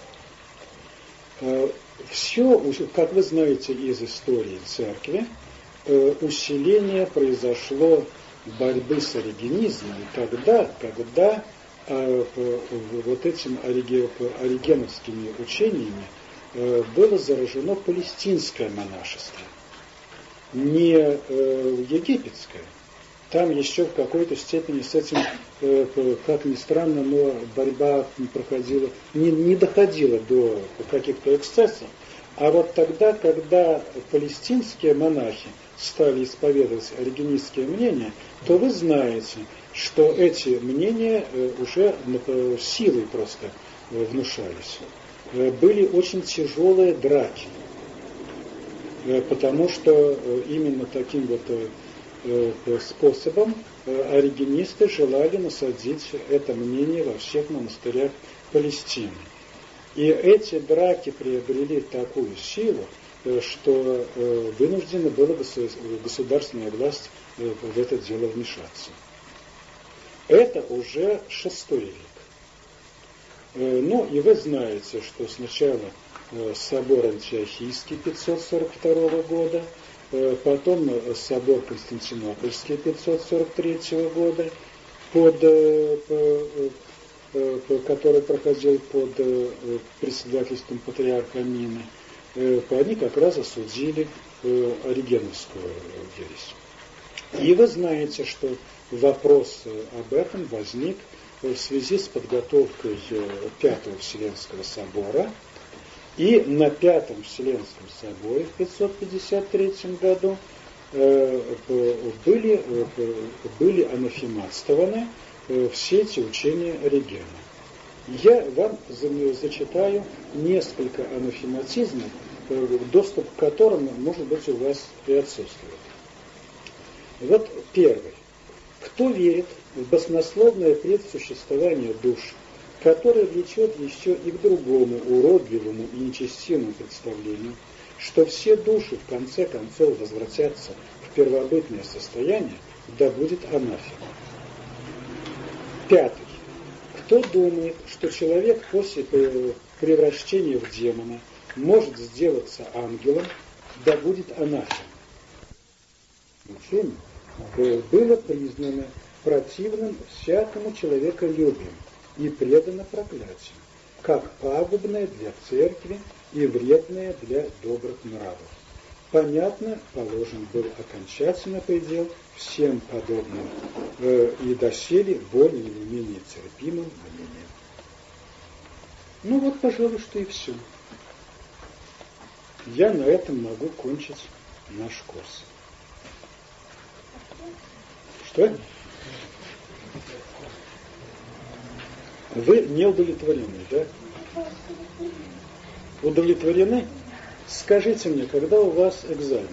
Все, как вы знаете из истории церкви, усиление произошло борьбы с оригенизмом тогда, когда вот этим оригеновскими учениями э, было заражено палестинское монашество, не э, египетское. Там еще в какой-то степени с этим, э, как ни странно, но борьба проходила, не, не доходила до каких-то эксцессов. А вот тогда, когда палестинские монахи стали исповедовать оригенистские мнения, то вы знаете, что эти мнения э, уже э, силой просто э, внушались. Были очень тяжелые драки, потому что именно таким вот способом оригинисты желали насадить это мнение во всех монастырях Палестины. И эти драки приобрели такую силу, что вынуждена была государственная власть в это дело вмешаться. Это уже шестой век. Э, ну, и вы знаете, что сначала э, собор Антиохийский 542 года, э, потом собор Константинопольский 543 года, под, который проходил под председательством патриарха Мины, они как раз осудили оригеновскую ересь. И вы знаете, что вопрос об этом возник в связи с подготовкой Пятого Вселенского собора. И на Пятом Вселенском соборе в 553 году были, были анафематствованы все эти учения Оригена. Я вам зачитаю несколько анафематизмов, доступ к которым, может быть, у вас и отсутствует. Вот первый. Кто верит в баснословное предсуществование душ, которое влечет еще и к другому уродливому и нечестивому представлению, что все души в конце концов возвратятся в первобытное состояние, да будет анафема. Пятый. Кто думает, что человек после превращения в демона может сделаться ангелом, да будет анафема. Учение было признано противным всякому человеколюбию и предано проклятию, как пагубное для церкви и вредное для добрых нравов. Понятно, положен был окончательно предел всем подобным э, и доселе более или менее терпимым мнением. Ну вот, пожалуй, что и все. Я на этом могу кончить наш курс. Что? Вы не удовлетворены, да? Удовлетворены? Скажите мне, когда у вас экзамены?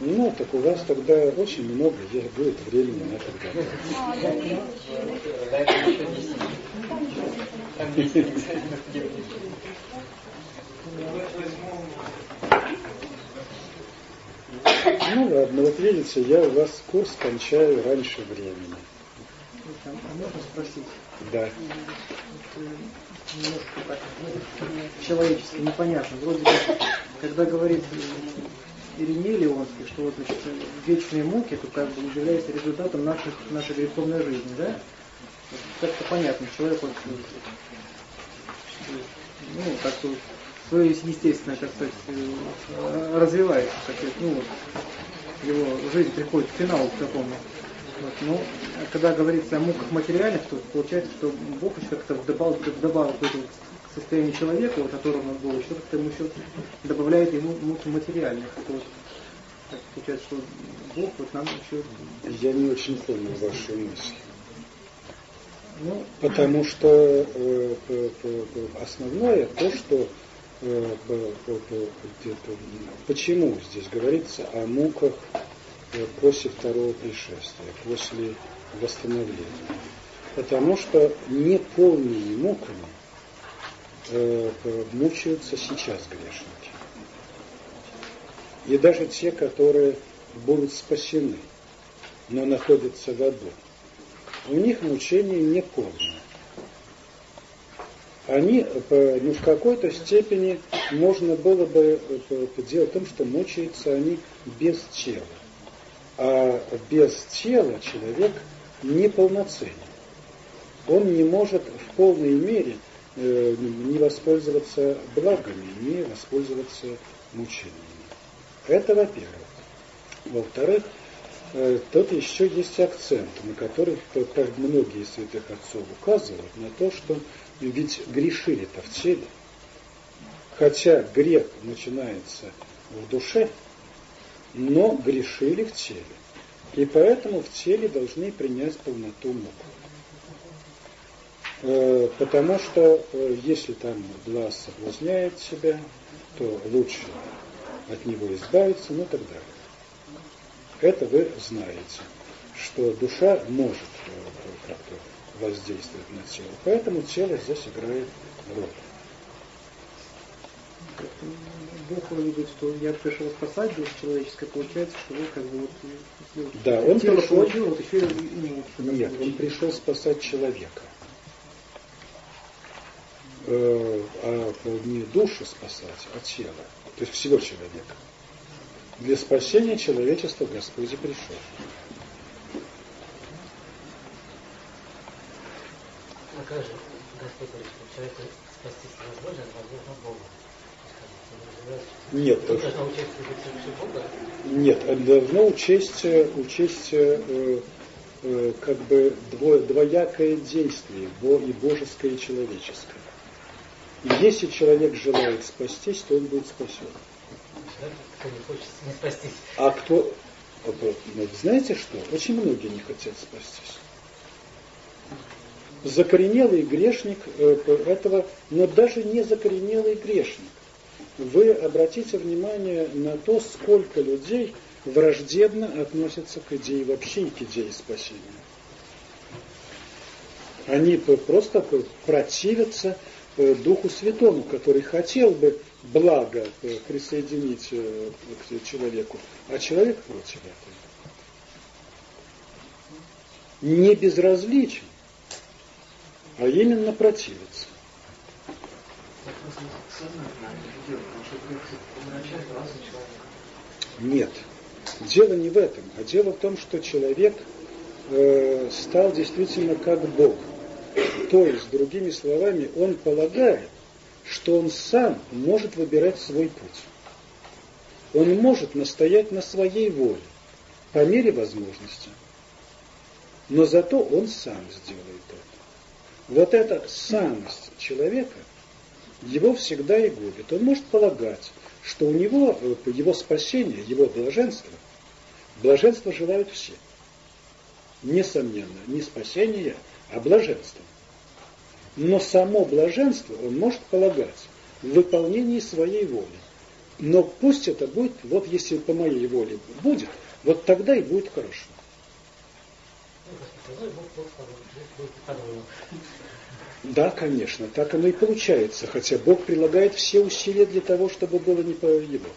Ну, так у вас тогда очень много будет времени на подготовку. Ну ладно, вот видите, я у вас курс кончаю раньше времени. А можно спросить? Да. Немножко так, человечески непонятно. Вроде бы, когда говорит Ириней Леонский, что вот, значит, вечные муки, то как бы является результатом наших, нашей греховной жизни, да? Как-то понятно, человек, вот, ну, так вот, свое естественное, так сказать, развивается, так сказать, ну, его жизнь приходит к финалу к такому. Вот, ну, когда говорится о муках материальных, то получается, что Бог еще как-то вдобавок, вдобавок к состоянию человека, вот, которому он был, еще как-то ему еще добавляет ему муки материальных. Это вот, так получается, что Бог вот нам еще... Я не очень понял ваши мысли. Ну, Потому что э, э, э, основное то, что почему здесь говорится о муках после второго пришествия, после восстановления. Потому что неполными муками э, мучаются сейчас грешники. И даже те, которые будут спасены, но находятся в аду, у них мучение не полное. Они, ну, в какой-то степени можно было бы делать в том, что мучаются они без тела а без тела человек неполноценен. Он не может в полной мере э, не воспользоваться благами, не воспользоваться мучениями. Это во-первых. Во-вторых, э, тут еще есть акцент, на который как многие святых отцов указывают, на то, что ведь грешили-то в теле. Хотя грех начинается в душе, но грешили в теле. И поэтому в теле должны принять полноту мук. Э, потому что э, если там глаз соблазняет себя, то лучше от него избавиться, ну и так далее. Это вы знаете, что душа может э, как-то воздействовать на тело. Поэтому тело здесь играет роль. Бог видит, что я пришел спасать душу человеческое, получается, что вы как бы вот... Да, он пришел... Получил, вот еще и Нет, он пришел спасать человека. Э, а не душу спасать, а тело. То есть всего человека для спасения человечества Господь пришел. А как же Господь говорит, что человек спастись невозможно, а возможно Бога? Нет, э, то, что... Нет, э, должно учесть, э, учесть э, э, как бы дво, двоякое действие, и божеское, и человеческое. И если человек желает спастись, то он будет спасен. Не хочет не спастись. А кто... Знаете что? Очень многие не хотят спастись закоренелый грешник э, этого, но даже не закоренелый грешник. Вы обратите внимание на то, сколько людей враждебно относятся к идее вообще к идее спасения. Они просто противятся э, Духу Святому, который хотел бы благо э, присоединить к человеку, а человек против этого. Не безразличен а именно противиться. Нет, дело не в этом, а дело в том, что человек э, стал действительно как Бог. То есть, другими словами, он полагает, что он сам может выбирать свой путь. Он может настоять на своей воле, по мере возможности. Но зато он сам сделает это вот эта самость человека его всегда и губит. Он может полагать, что у него, э, его спасение, его блаженство, блаженство желают все. Несомненно, не спасение, а блаженство. Но само блаженство он может полагать в выполнении своей воли. Но пусть это будет, вот если по моей воле будет, вот тогда и будет хорошо. Да, конечно, так оно и получается, хотя Бог прилагает все усилия для того, чтобы было не по его.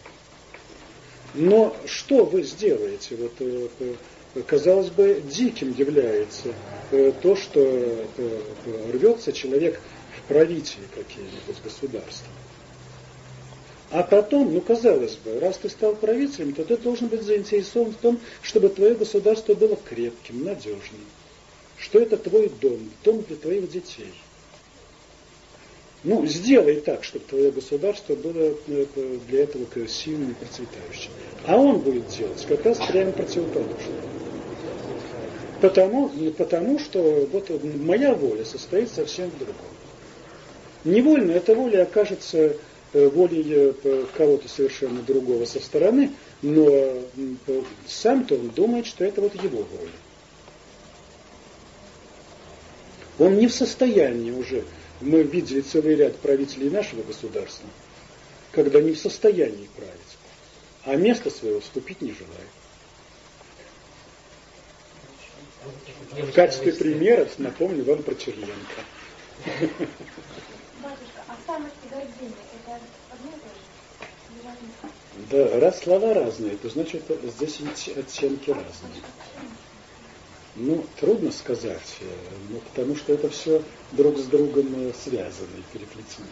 Но что вы сделаете? Вот, э, э, казалось бы, диким является э, то, что рвется человек в правители какие-нибудь государства. А потом, ну казалось бы, раз ты стал правителем, то ты должен быть заинтересован в том, чтобы твое государство было крепким, надежным. Что это твой дом, дом для твоих детей. Ну, сделай так, чтобы твое государство было э, для этого сильным и процветающим. А он будет делать как раз прямо противоположное. Потому, потому что вот моя воля состоит совсем в другом. Невольно эта воля окажется Э, волей э, кого-то совершенно другого со стороны, но сам-то он думает, что это вот его воля. Он не в состоянии уже, мы видели целый ряд правителей нашего государства, когда не в состоянии править, а место своего вступить не желает. В качестве примера напомню вам про Черленко. Батюшка, а самость и гордыня да, раз слова разные, то значит здесь оттенки разные. Ну, трудно сказать, э, ну, потому что это все друг с другом э, связано и переплетено.